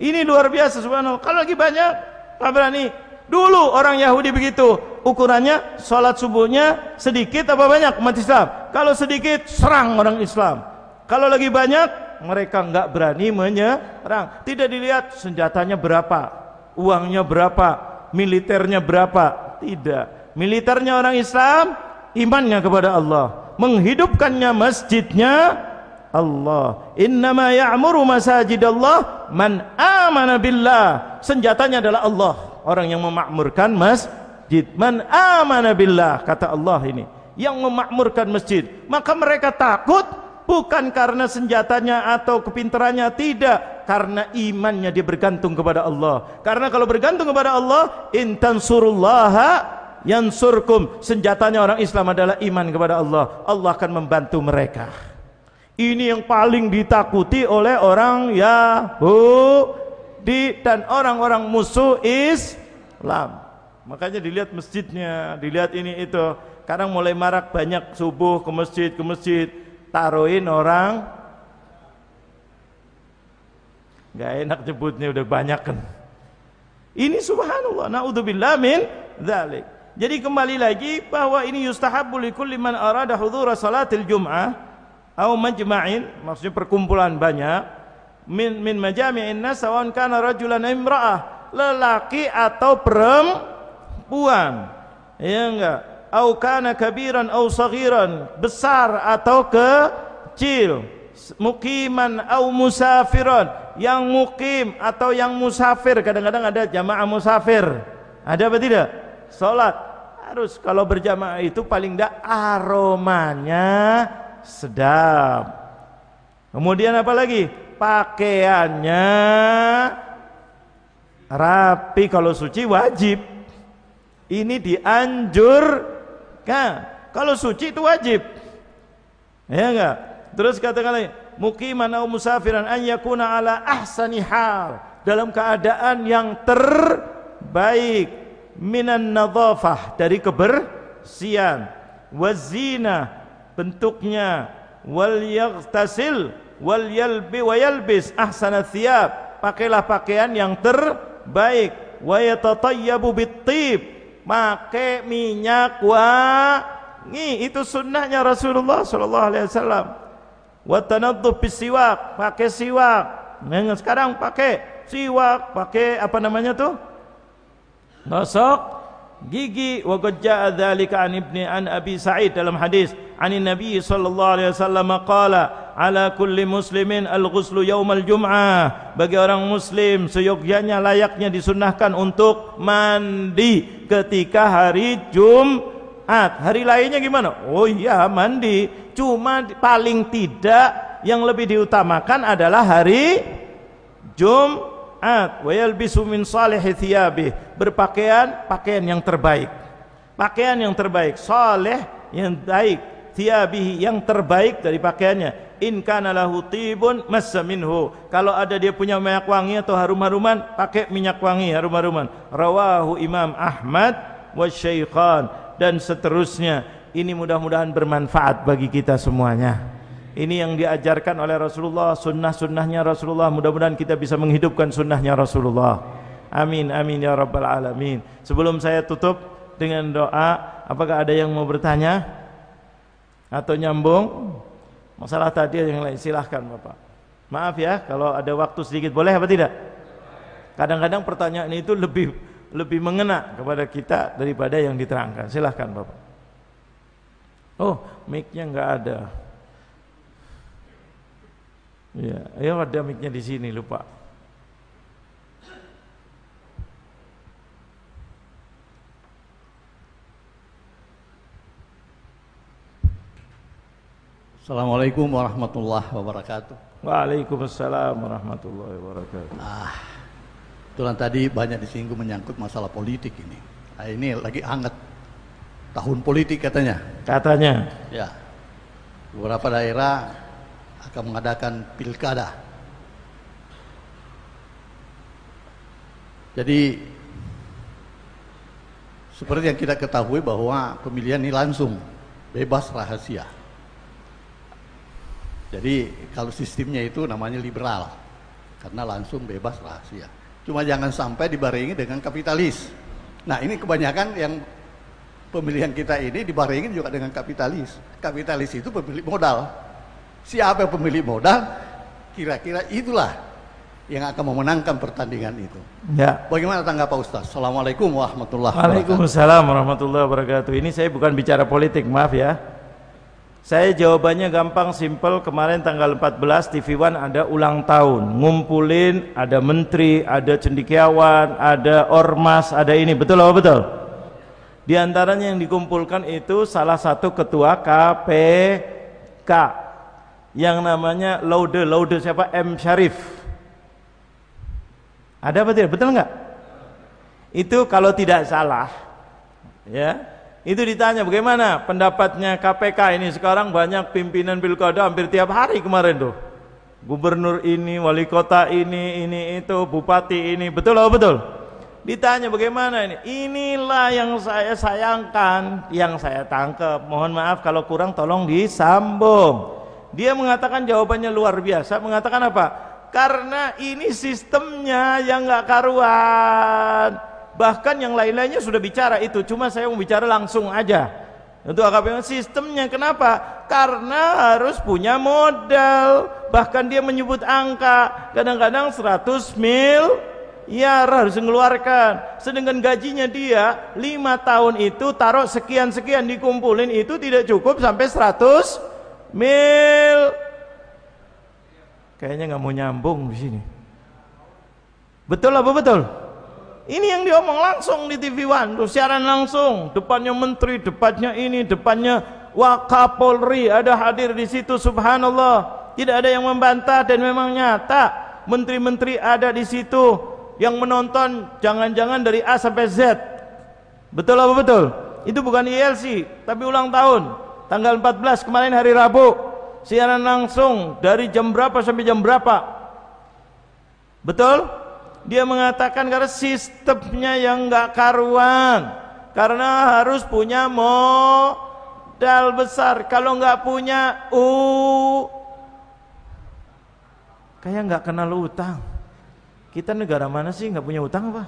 ini. Luar biasa subhanallah. Kalau lagi banyak tak berani. Dulu orang Yahudi begitu. Ukurannya sholat subuhnya sedikit apa banyak umat Islam. Kalau sedikit serang orang Islam. Kalau lagi banyak mereka enggak berani menyerang. Tidak dilihat senjatanya berapa, uangnya berapa, militernya berapa. Tidak. Militernya orang Islam, imannya kepada Allah menghidupkannya masjidnya Allah. Innama ya'muru masajidallah man amana billah. Senjatanya adalah Allah, orang yang memakmurkan masjid. Man amana billah kata Allah ini, yang memakmurkan masjid. Maka mereka takut bukan karena senjatanya atau kepintarannya tidak. Karena imannya dia bergantung kepada Allah. Karena kalau bergantung kepada Allah intan surullaha yansurkum. Senjatanya orang Islam adalah iman kepada Allah. Allah akan membantu mereka. Ini yang paling ditakuti oleh orang Yahudi dan orang-orang musuh Islam. Makanya dilihat masjidnya dilihat ini itu. Kadang mulai marak banyak subuh ke masjid ke masjid. Taruhin orang. Nggak enak nyebutnya udah banyak kan. Ini subhanallah naudzubillah min dzalik jadi kembali lagi bahwa ini yustahabbu likulli man arada hudhura salatil jum'ah atau majma'in. Maksudnya perkumpulan banyak min min majami'in nas sawan kana rajulan imra'ah lelaki atau perempuan. Ya enggak? Au kana kabiran au saghiran besar atau kecil. Mukiman au musafiran. Yang mukim atau yang musafir. Kadang-kadang ada jamaah musafir. Ada apa tidak? Sholat. Harus kalau berjamaah itu paling tidak aromanya sedap. Kemudian apa lagi? Pakaiannya rapi kalau suci wajib. Ini dianjurkan. Kalau suci itu wajib. Ya enggak? Terus katakan lagi, mukiman au musafiran an yakuna ala ahsani hal, dalam keadaan yang terbaik minan nadhafah dari kebersihan wazina bentuknya wal yaghtasil wal yalbi wa yalbis ahsana thiyab. Pakailah pakaian yang terbaik. Wa yatatayyabu bitib pakai minyak wangi. Itu sunnahnya Rasulullah sallallahu alaihi wasallam. Wa tanadduh bisiwak pakai siwak. Nah, sekarang pakai siwak. Pakai apa namanya tuh? Gosok gigi wa qad jaa dzalika an ibni an abi sa'id dalam hadis an nabi sallallahu alaihi wasallam qala ala kulli muslimin al ghuslu yaumal jum'ah bagi orang muslim seyogyanya layaknya disunnahkan untuk mandi ketika hari Jumat. Hari lainnya gimana? Oh iya mandi. Cuma paling tidak yang lebih diutamakan adalah hari Jumat at wa yalbisu min salihi thiyabih berpakaian pakaian yang terbaik. Pakaian yang terbaik. Saleh yang baik. Thiyabihi yang terbaik dari pakaiannya. In kana lahu tibun massa minhu. Kalau ada dia punya minyak wangi atau harum-haruman pakai minyak wangi harum-haruman. Rawahu imam ahmad wa syaikhan. Dan seterusnya. Ini mudah-mudahan bermanfaat bagi kita semuanya ini yang diajarkan oleh Rasulullah, sunnah-sunnahnya Rasulullah. Mudah-mudahan kita bisa menghidupkan sunnahnya Rasulullah. Amin, amin ya rabbal alamin. Sebelum saya tutup dengan doa, apakah ada yang mau bertanya atau nyambung masalah tadi yang lain? Silahkan Bapak. Maaf ya, kalau ada waktu sedikit boleh apa tidak? Kadang-kadang pertanyaan itu lebih lebih mengena kepada kita daripada yang diterangkan. Silahkan Bapak. Oh, mic-nya nggak ada. Ya, ayo ada mic-nya di sini lupa. Assalamualaikum warahmatullahi wabarakatuh. Waalaikumsalam warahmatullahi wabarakatuh. Ah, itulah tadi banyak disinggung menyangkut masalah politik ini. Nah, ini lagi hangat tahun politik katanya. Katanya. Ya, beberapa daerah akan mengadakan pilkada. Jadi seperti yang kita ketahui bahwa pemilihan ini langsung bebas rahasia. Jadi kalau sistemnya itu namanya liberal karena langsung bebas rahasia. Cuma jangan sampai dibarengi dengan kapitalis. Nah ini kebanyakan yang pemilihan kita ini dibarengi juga dengan kapitalis. Kapitalis itu pemilik modal. Siapa pemilik modal, kira-kira itulah yang akan memenangkan pertandingan itu. Ya. Bagaimana tanggapan Pak Ustaz? Assalamualaikum warahmatullahi wabarakatuh. Waalaikumsalam warahmatullahi wabarakatuh. Ini saya bukan bicara politik, maaf ya. Saya jawabannya gampang, simple. Kemarin tanggal 14 TV One ada ulang tahun. Ngumpulin, ada menteri, ada cendikiawan, ada ormas, ada ini. Betul apa betul? Di antaranya yang dikumpulkan itu salah satu ketua KPK yang namanya Laude, Laude siapa? M Syarif. Ada apa tidak? Betul nggak? Itu kalau tidak salah, ya, itu ditanya bagaimana pendapatnya KPK ini sekarang banyak pimpinan pilkada hampir tiap hari kemarin tuh. Gubernur ini, wali kota ini, ini itu, bupati ini, betul atau betul? Ditanya bagaimana ini? Inilah yang saya sayangkan, yang saya tangkap. Mohon maaf kalau kurang tolong disambung. Dia mengatakan jawabannya luar biasa, mengatakan apa? Karena ini sistemnya yang nggak karuan. Bahkan yang lain-lainnya sudah bicara itu, cuma saya mau bicara langsung aja. Untuk AKP sistemnya kenapa? Karena harus punya modal. Bahkan dia menyebut angka, kadang-kadang 100 mil ya harus mengeluarkan. Sedangkan gajinya dia lima tahun itu taruh sekian-sekian dikumpulin itu tidak cukup sampai 100 mil. Kayaknya nggak mau nyambung di sini. Betul apa betul? Ini yang diomong langsung di TV One tuh siaran langsung. Depannya menteri depannya ini depannya wakapolri ada hadir di situ subhanallah. Tidak ada yang membantah dan memang nyata menteri-menteri ada di situ. Yang menonton jangan-jangan dari A sampai Z. Betul apa betul? Itu bukan ILC tapi ulang tahun tanggal 14 kemarin hari Rabu siaran langsung dari jam berapa sampai jam berapa? Betul? Dia mengatakan karena sistemnya yang enggak karuan karena harus punya modal besar. Kalau enggak punya u. Kayak enggak kenal utang. Kita negara mana sih enggak punya utang apa?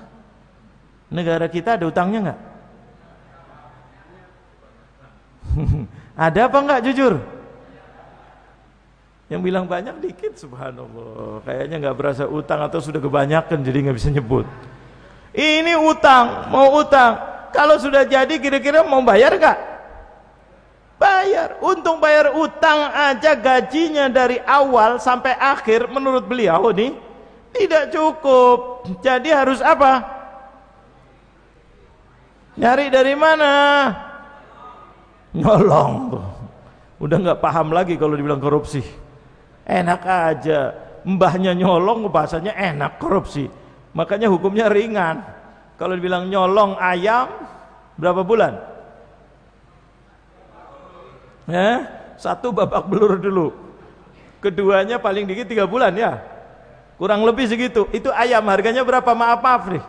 Negara kita ada utangnya enggak Ada apa enggak jujur? Yang bilang banyak dikit subhanallah. Kayaknya enggak berasa utang atau sudah kebanyakan jadi enggak bisa nyebut. Ini utang, mau utang. Kalau sudah jadi kira-kira mau bayar enggak? Bayar. Untung bayar utang aja gajinya dari awal sampai akhir menurut beliau nih tidak cukup. Jadi harus apa? Nyari dari mana? Nyolong tuh udah nggak paham lagi kalau dibilang korupsi enak aja mbahnya nyolong bahasanya enak korupsi Makanya hukumnya ringan. Kalau dibilang nyolong ayam berapa bulan? Ya, satu babak belur dulu. Keduanya paling dikit tiga bulan ya. Kurang lebih segitu. Itu ayam harganya berapa? Maaf maaf nih.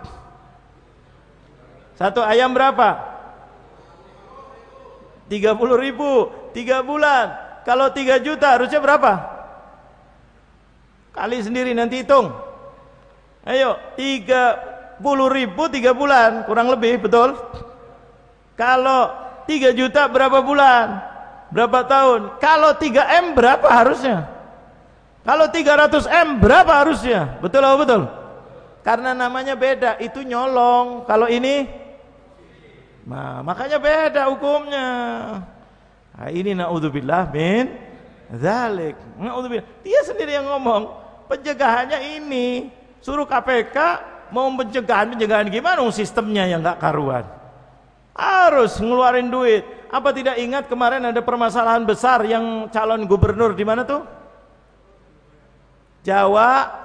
Satu ayam berapa? 30 ribu tiga bulan. Kalau 3 juta harusnya berapa? Kali sendiri nanti hitung. Ayo 30 ribu tiga bulan. Kurang lebih betul? Kalau 3 juta berapa bulan? Berapa tahun? Kalau 3 M berapa harusnya? Kalau 300 M berapa harusnya? Betul atau betul? Karena namanya beda itu nyolong. Kalau ini Nah, makanya beda hukumnya. Nah, ini naudzubillah min zalik. Naudzubillah. Dia sendiri yang ngomong, pencegahannya ini. Suruh KPK mau pencegahan-pencegahan gimana sistemnya yang enggak karuan. Harus ngeluarin duit. Apa tidak ingat kemarin ada permasalahan besar yang calon gubernur di mana tuh? Jawa.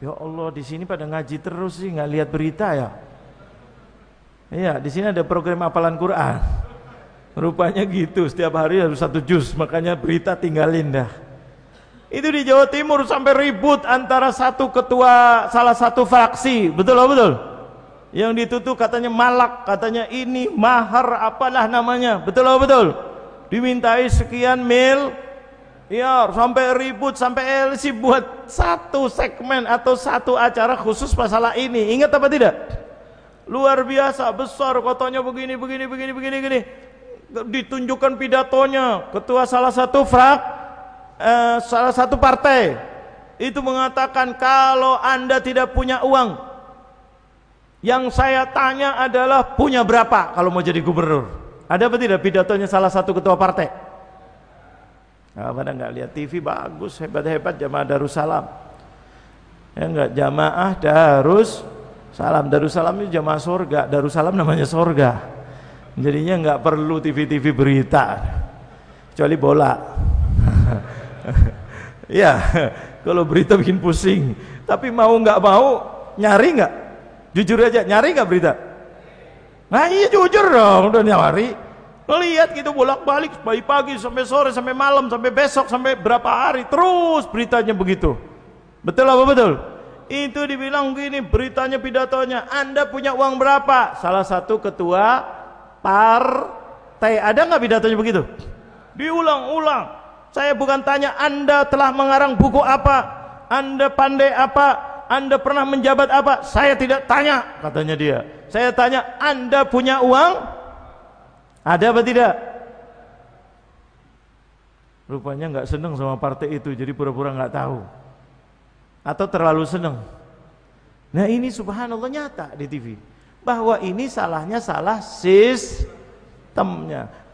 Ya Allah, di sini pada ngaji terus sih, nggak lihat berita ya. Iya, di sini ada program hafalan Quran. Rupanya gitu, setiap hari harus satu juz, makanya berita tinggalin dah. Itu di Jawa Timur sampai ribut antara satu ketua salah satu fraksi, betul loh betul? Yang ditutup katanya malak, katanya ini mahar apalah namanya, betul loh betul? Dimintai sekian mil, ya sampai ribut sampai LC buat satu segmen atau satu acara khusus masalah ini. Ingat apa tidak? Luar biasa besar katanya begini begini begini begini begini. Ditunjukkan pidatonya ketua salah satu frak eh, salah satu partai. Itu mengatakan kalau anda tidak punya uang yang saya tanya adalah punya berapa kalau mau jadi gubernur? Ada apa tidak pidatonya salah satu ketua partai? Nah, pada nggak lihat TV bagus hebat-hebat jamaah Darussalam. Ya enggak jamaah Darus Salam. Darussalam itu jamaah sorga. Darussalam namanya sorga. Jadinya nggak perlu TV-TV berita. Kecuali bola. Ya Kalau berita bikin pusing. Tapi mau nggak mau Nyari nggak? Jujur aja nyari nggak berita? Nah iya jujur dong Udah nyari. Lihat gitu bolak-balik Pagi-pagi sampai sore sampai malam Sampai besok sampai berapa hari Terus beritanya begitu. Betul apa betul? Itu dibilang gini beritanya pidatonya anda punya uang berapa? Salah satu ketua partai. Ada nggak pidatonya begitu? Diulang-ulang. Saya bukan tanya anda telah mengarang buku apa? Anda pandai apa? Anda pernah menjabat apa? Saya tidak tanya katanya dia. Saya tanya anda punya uang? Ada apa tidak? Rupanya nggak seneng sama partai itu jadi pura-pura nggak tahu atau terlalu senang. Nah ini subhanallah nyata di TV bahwa ini salahnya salah sistemnya.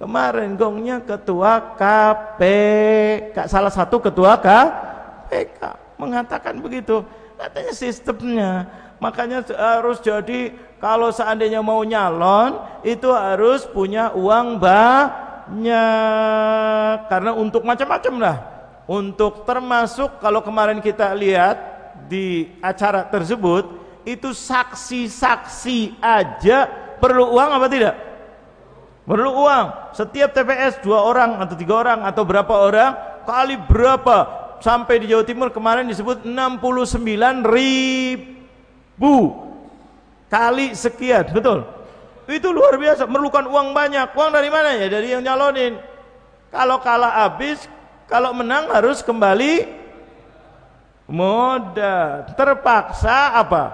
Kemarin gongnya ketua KPK, salah satu ketua KPK mengatakan begitu. Katanya sistemnya. Makanya harus jadi kalau seandainya mau nyalon itu harus punya uang banyak karena untuk macam-macam lah untuk termasuk kalau kemarin kita lihat di acara tersebut itu saksi-saksi aja perlu uang apa tidak? Perlu uang. Setiap TPS dua orang atau tiga orang atau berapa orang kali berapa? Sampai di Jawa Timur kemarin disebut 69 ribu kali sekian, betul? Itu luar biasa, memerlukan uang banyak. Uang dari mana ya? Dari yang nyalonin. Kalau kalah habis, kalau menang harus kembali modal. Terpaksa apa?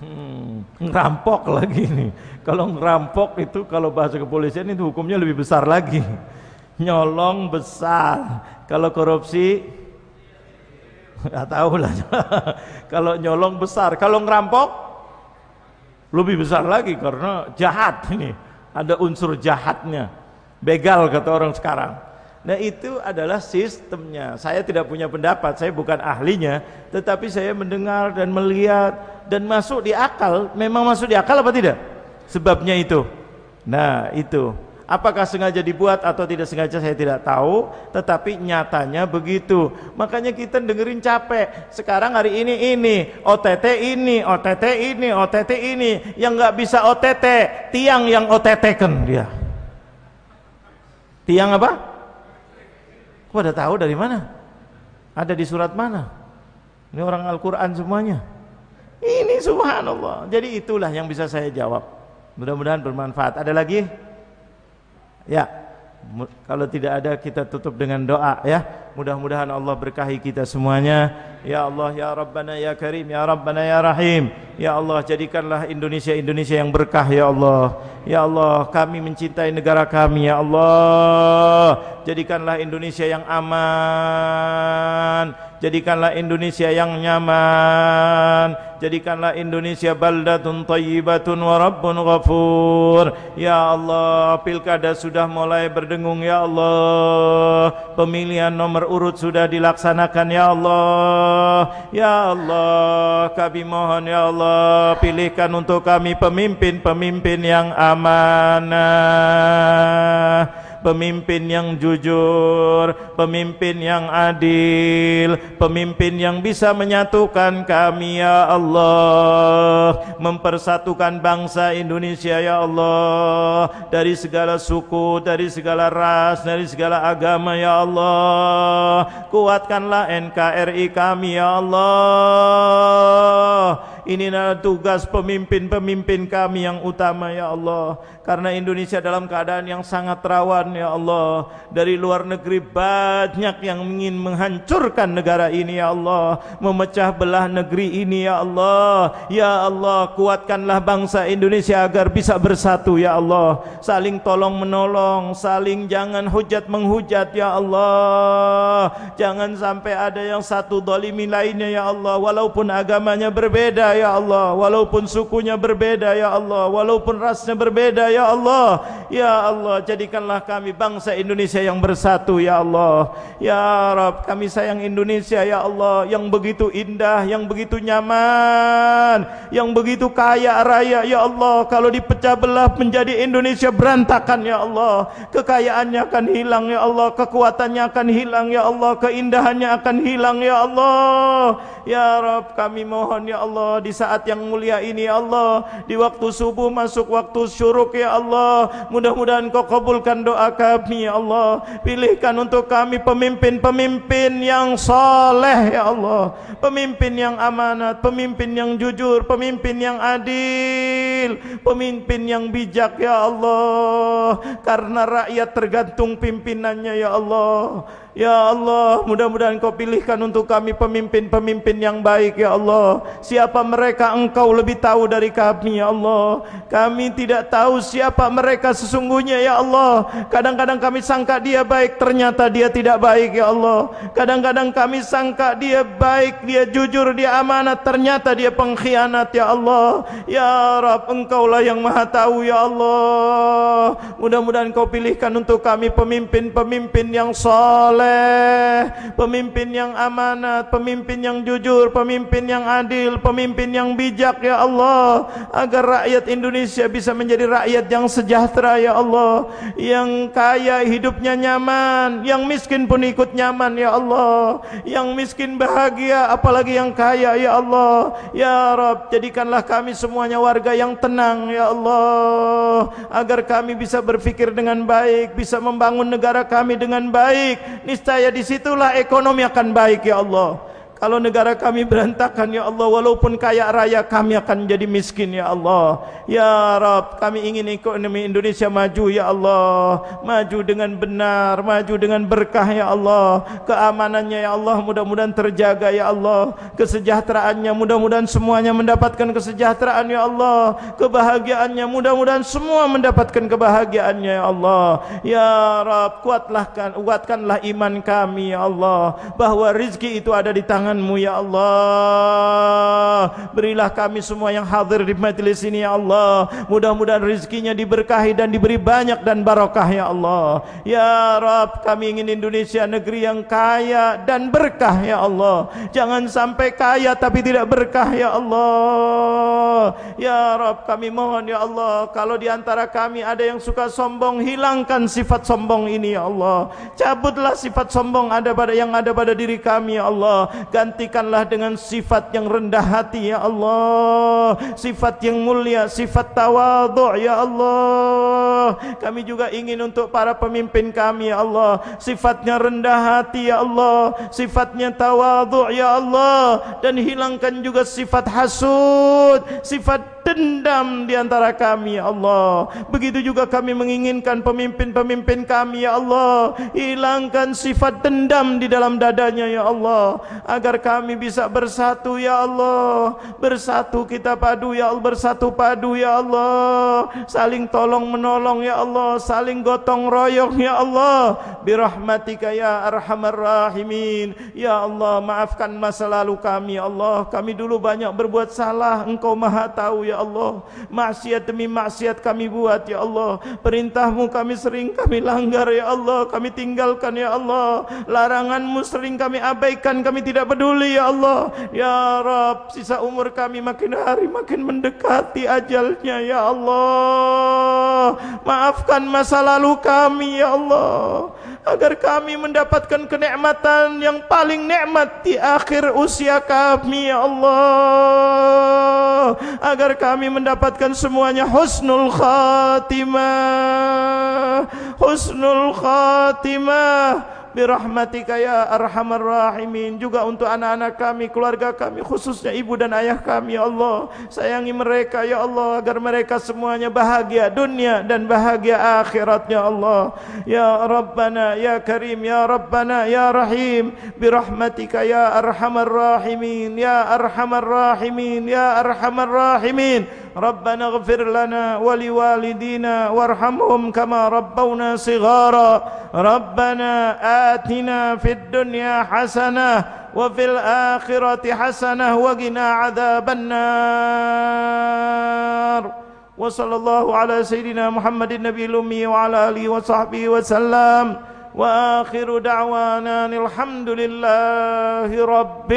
Hmm, ngerampok lagi nih. Kalau ngerampok itu kalau bahasa kepolisian itu hukumnya lebih besar lagi. Nyolong besar. Kalau korupsi nggak tahu lah. kalau nyolong besar, kalau ngerampok lebih besar lagi karena jahat ini. Ada unsur jahatnya begal kata orang sekarang. Nah itu adalah sistemnya. Saya tidak punya pendapat, saya bukan ahlinya, tetapi saya mendengar dan melihat dan masuk di akal. Memang masuk di akal apa tidak? Sebabnya itu. Nah itu. Apakah sengaja dibuat atau tidak sengaja saya tidak tahu, tetapi nyatanya begitu. Makanya kita dengerin capek. Sekarang hari ini ini, OTT ini, OTT ini, OTT ini. Yang nggak bisa OTT, tiang yang OTT kan dia. Tiang apa? Kau ada tahu dari mana? Ada di surat mana? Ini orang Al-Quran semuanya. Ini subhanallah. Jadi itulah yang bisa saya jawab. Mudah-mudahan bermanfaat. Ada lagi? Ya, kalau tidak ada kita tutup dengan doa ya. Mudah-mudahan Allah berkahi kita semuanya. Ya Allah, ya Rabbana, ya Karim, ya Rabbana, ya Rahim. Ya Allah, jadikanlah Indonesia Indonesia yang berkah ya Allah. Ya Allah, kami mencintai negara kami ya Allah. Jadikanlah Indonesia yang aman Jadikanlah Indonesia yang nyaman Jadikanlah Indonesia baldatun tayyibatun wa rabbun ghafur Ya Allah Pilkada sudah mulai berdengung Ya Allah Pemilihan nomor urut sudah dilaksanakan Ya Allah. Ya Allah Kami mohon Ya Allah Pilihkan untuk kami pemimpin-pemimpin yang amanah pemimpin yang jujur, pemimpin yang adil, pemimpin yang bisa menyatukan kami ya Allah, mempersatukan bangsa Indonesia ya Allah dari segala suku, dari segala ras, dari segala agama ya Allah. Kuatkanlah NKRI kami ya Allah. Ini adalah tugas pemimpin-pemimpin kami yang utama ya Allah karena Indonesia dalam keadaan yang sangat rawan ya Allah. Dari luar negeri banyak yang ingin menghancurkan negara ini ya Allah. Memecah belah negeri ini ya Allah. Ya Allah kuatkanlah bangsa Indonesia agar bisa bersatu ya Allah. Saling tolong menolong saling jangan hujat menghujat ya Allah. Jangan sampai ada yang satu dolimi lainnya ya Allah. Walaupun agamanya berbeda ya Allah. Walaupun sukunya berbeda ya Allah. Walaupun rasnya berbeda ya Ya Allah Ya Allah jadikanlah kami bangsa Indonesia yang bersatu Ya Allah. Ya Rab kami sayang Indonesia Ya Allah Yang begitu indah Yang begitu nyaman Yang begitu kaya raya Ya Allah. Kalau dipecah belah menjadi Indonesia berantakan Ya Allah. Kekayaannya akan hilang Ya Allah. Kekuatannya akan hilang Ya Allah. Keindahannya akan hilang Ya Allah. Ya Rab kami mohon Ya Allah Di saat yang mulia ini Ya Allah Di waktu subuh masuk waktu syuruk Ya Allah Mudah-mudahan kau kabulkan doa kami ya Allah. Pilihkan untuk kami pemimpin-pemimpin yang soleh ya Allah. Pemimpin yang amanat Pemimpin yang jujur Pemimpin yang adil Pemimpin yang bijak ya Allah. Karena rakyat tergantung pimpinannya ya Allah Ya Allah, mudah-mudahan Kau pilihkan untuk kami pemimpin-pemimpin yang baik ya Allah. Siapa mereka Engkau lebih tahu dari kami ya Allah. Kami tidak tahu siapa mereka sesungguhnya ya Allah. Kadang-kadang kami sangka dia baik, ternyata dia tidak baik ya Allah. Kadang-kadang kami sangka dia baik, dia jujur, dia amanat, ternyata dia pengkhianat ya Allah. Ya Rab, Engkaulah yang Maha tahu ya Allah. Mudah-mudahan Kau pilihkan untuk kami pemimpin-pemimpin yang saleh soleh, pemimpin yang amanat, pemimpin yang jujur, pemimpin yang adil, pemimpin yang bijak ya Allah, agar rakyat Indonesia bisa menjadi rakyat yang sejahtera ya Allah, yang kaya hidupnya nyaman, yang miskin pun ikut nyaman ya Allah, yang miskin bahagia apalagi yang kaya ya Allah, ya Rabb jadikanlah kami semuanya warga yang tenang ya Allah, agar kami bisa berfikir dengan baik, bisa membangun negara kami dengan baik, niscaya di situlah ekonomi akan baik ya Allah kalau negara kami berantakan ya Allah walaupun kaya raya kami akan jadi miskin ya Allah. Ya Rab, kami ingin ekonomi Indonesia maju ya Allah. Maju dengan benar, maju dengan berkah ya Allah. Keamanannya ya Allah mudah-mudahan terjaga ya Allah. Kesejahteraannya mudah-mudahan semuanya mendapatkan kesejahteraan ya Allah. Kebahagiaannya mudah-mudahan semua mendapatkan kebahagiaannya ya Allah. Ya Rab, kuatlah kuatkanlah iman kami ya Allah bahwa rizki itu ada di tangan tanganmu ya Allah. Berilah kami semua yang hadir di majlis ini ya Allah. Mudah-mudahan rezekinya diberkahi dan diberi banyak dan barokah ya Allah. Ya Rabb kami ingin Indonesia negeri yang kaya dan berkah ya Allah. Jangan sampai kaya tapi tidak berkah ya Allah. Ya Rabb kami mohon ya Allah kalau di antara kami ada yang suka sombong hilangkan sifat sombong ini ya Allah. Cabutlah sifat sombong ada pada yang ada pada diri kami ya Allah gantikanlah dengan sifat yang rendah hati ya Allah. Sifat yang mulia sifat tawadhu ya Allah. Kami juga ingin untuk para pemimpin kami ya Allah. Sifatnya rendah hati ya Allah. Sifatnya tawadhu ya Allah. Dan hilangkan juga sifat hasud sifat dendam di antara kami ya Allah. Begitu juga kami menginginkan pemimpin-pemimpin kami ya Allah. Hilangkan sifat dendam di dalam dadanya ya Allah. Agar kami bisa bersatu ya Allah. Bersatu kita padu ya Allah. Bersatu padu ya Allah. Saling tolong menolong ya Allah. Saling gotong royong ya Allah. Birahmatika ya arhamar rahimin. Ya Allah maafkan masa lalu kami ya Allah. Kami dulu banyak berbuat salah. Engkau maha tahu ya Allah maksiat demi maksiat kami buat ya Allah. Perintahmu kami sering kami langgar ya Allah. Kami tinggalkan ya Allah. Laranganmu sering kami abaikan kami tidak peduli ya Allah. Ya Rab sisa umur kami makin hari makin mendekati ajalnya ya Allah. Maafkan masa lalu kami ya Allah. Agar kami mendapatkan kenikmatan yang paling nikmat di akhir usia kami ya Allah. Agar kami mendapatkan semuanya husnul khatimah. Husnul khatimah birahmatika ya arhamar rahimin juga untuk anak-anak kami keluarga kami khususnya ibu dan ayah kami ya Allah sayangi mereka ya Allah agar mereka semuanya bahagia dunia dan bahagia akhiratnya Allah ya rabbana ya karim ya rabbana ya rahim birahmatika ya arhamar rahimin ya arhamar rahimin ya arhamar rahimin ربنا اغفر لنا ولوالدينا وارحمهم كما ربونا صغارا ربنا آتنا في الدنيا حسنة وفي الآخرة حسنة وقنا عذاب النار. وصلى الله على سيدنا محمد النبي الأمي وعلى آله وصحبه وسلم. وآخر دعوانا الحمد لله رب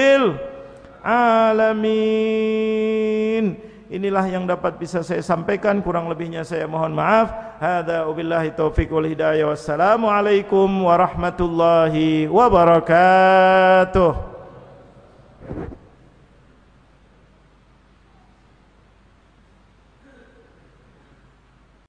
العالمين. Inilah yang dapat bisa saya sampaikan kurang lebihnya saya mohon maaf. Hadza wabillahi taufiq wal hidayah wassalamu alaikum warahmatullahi wabarakatuh.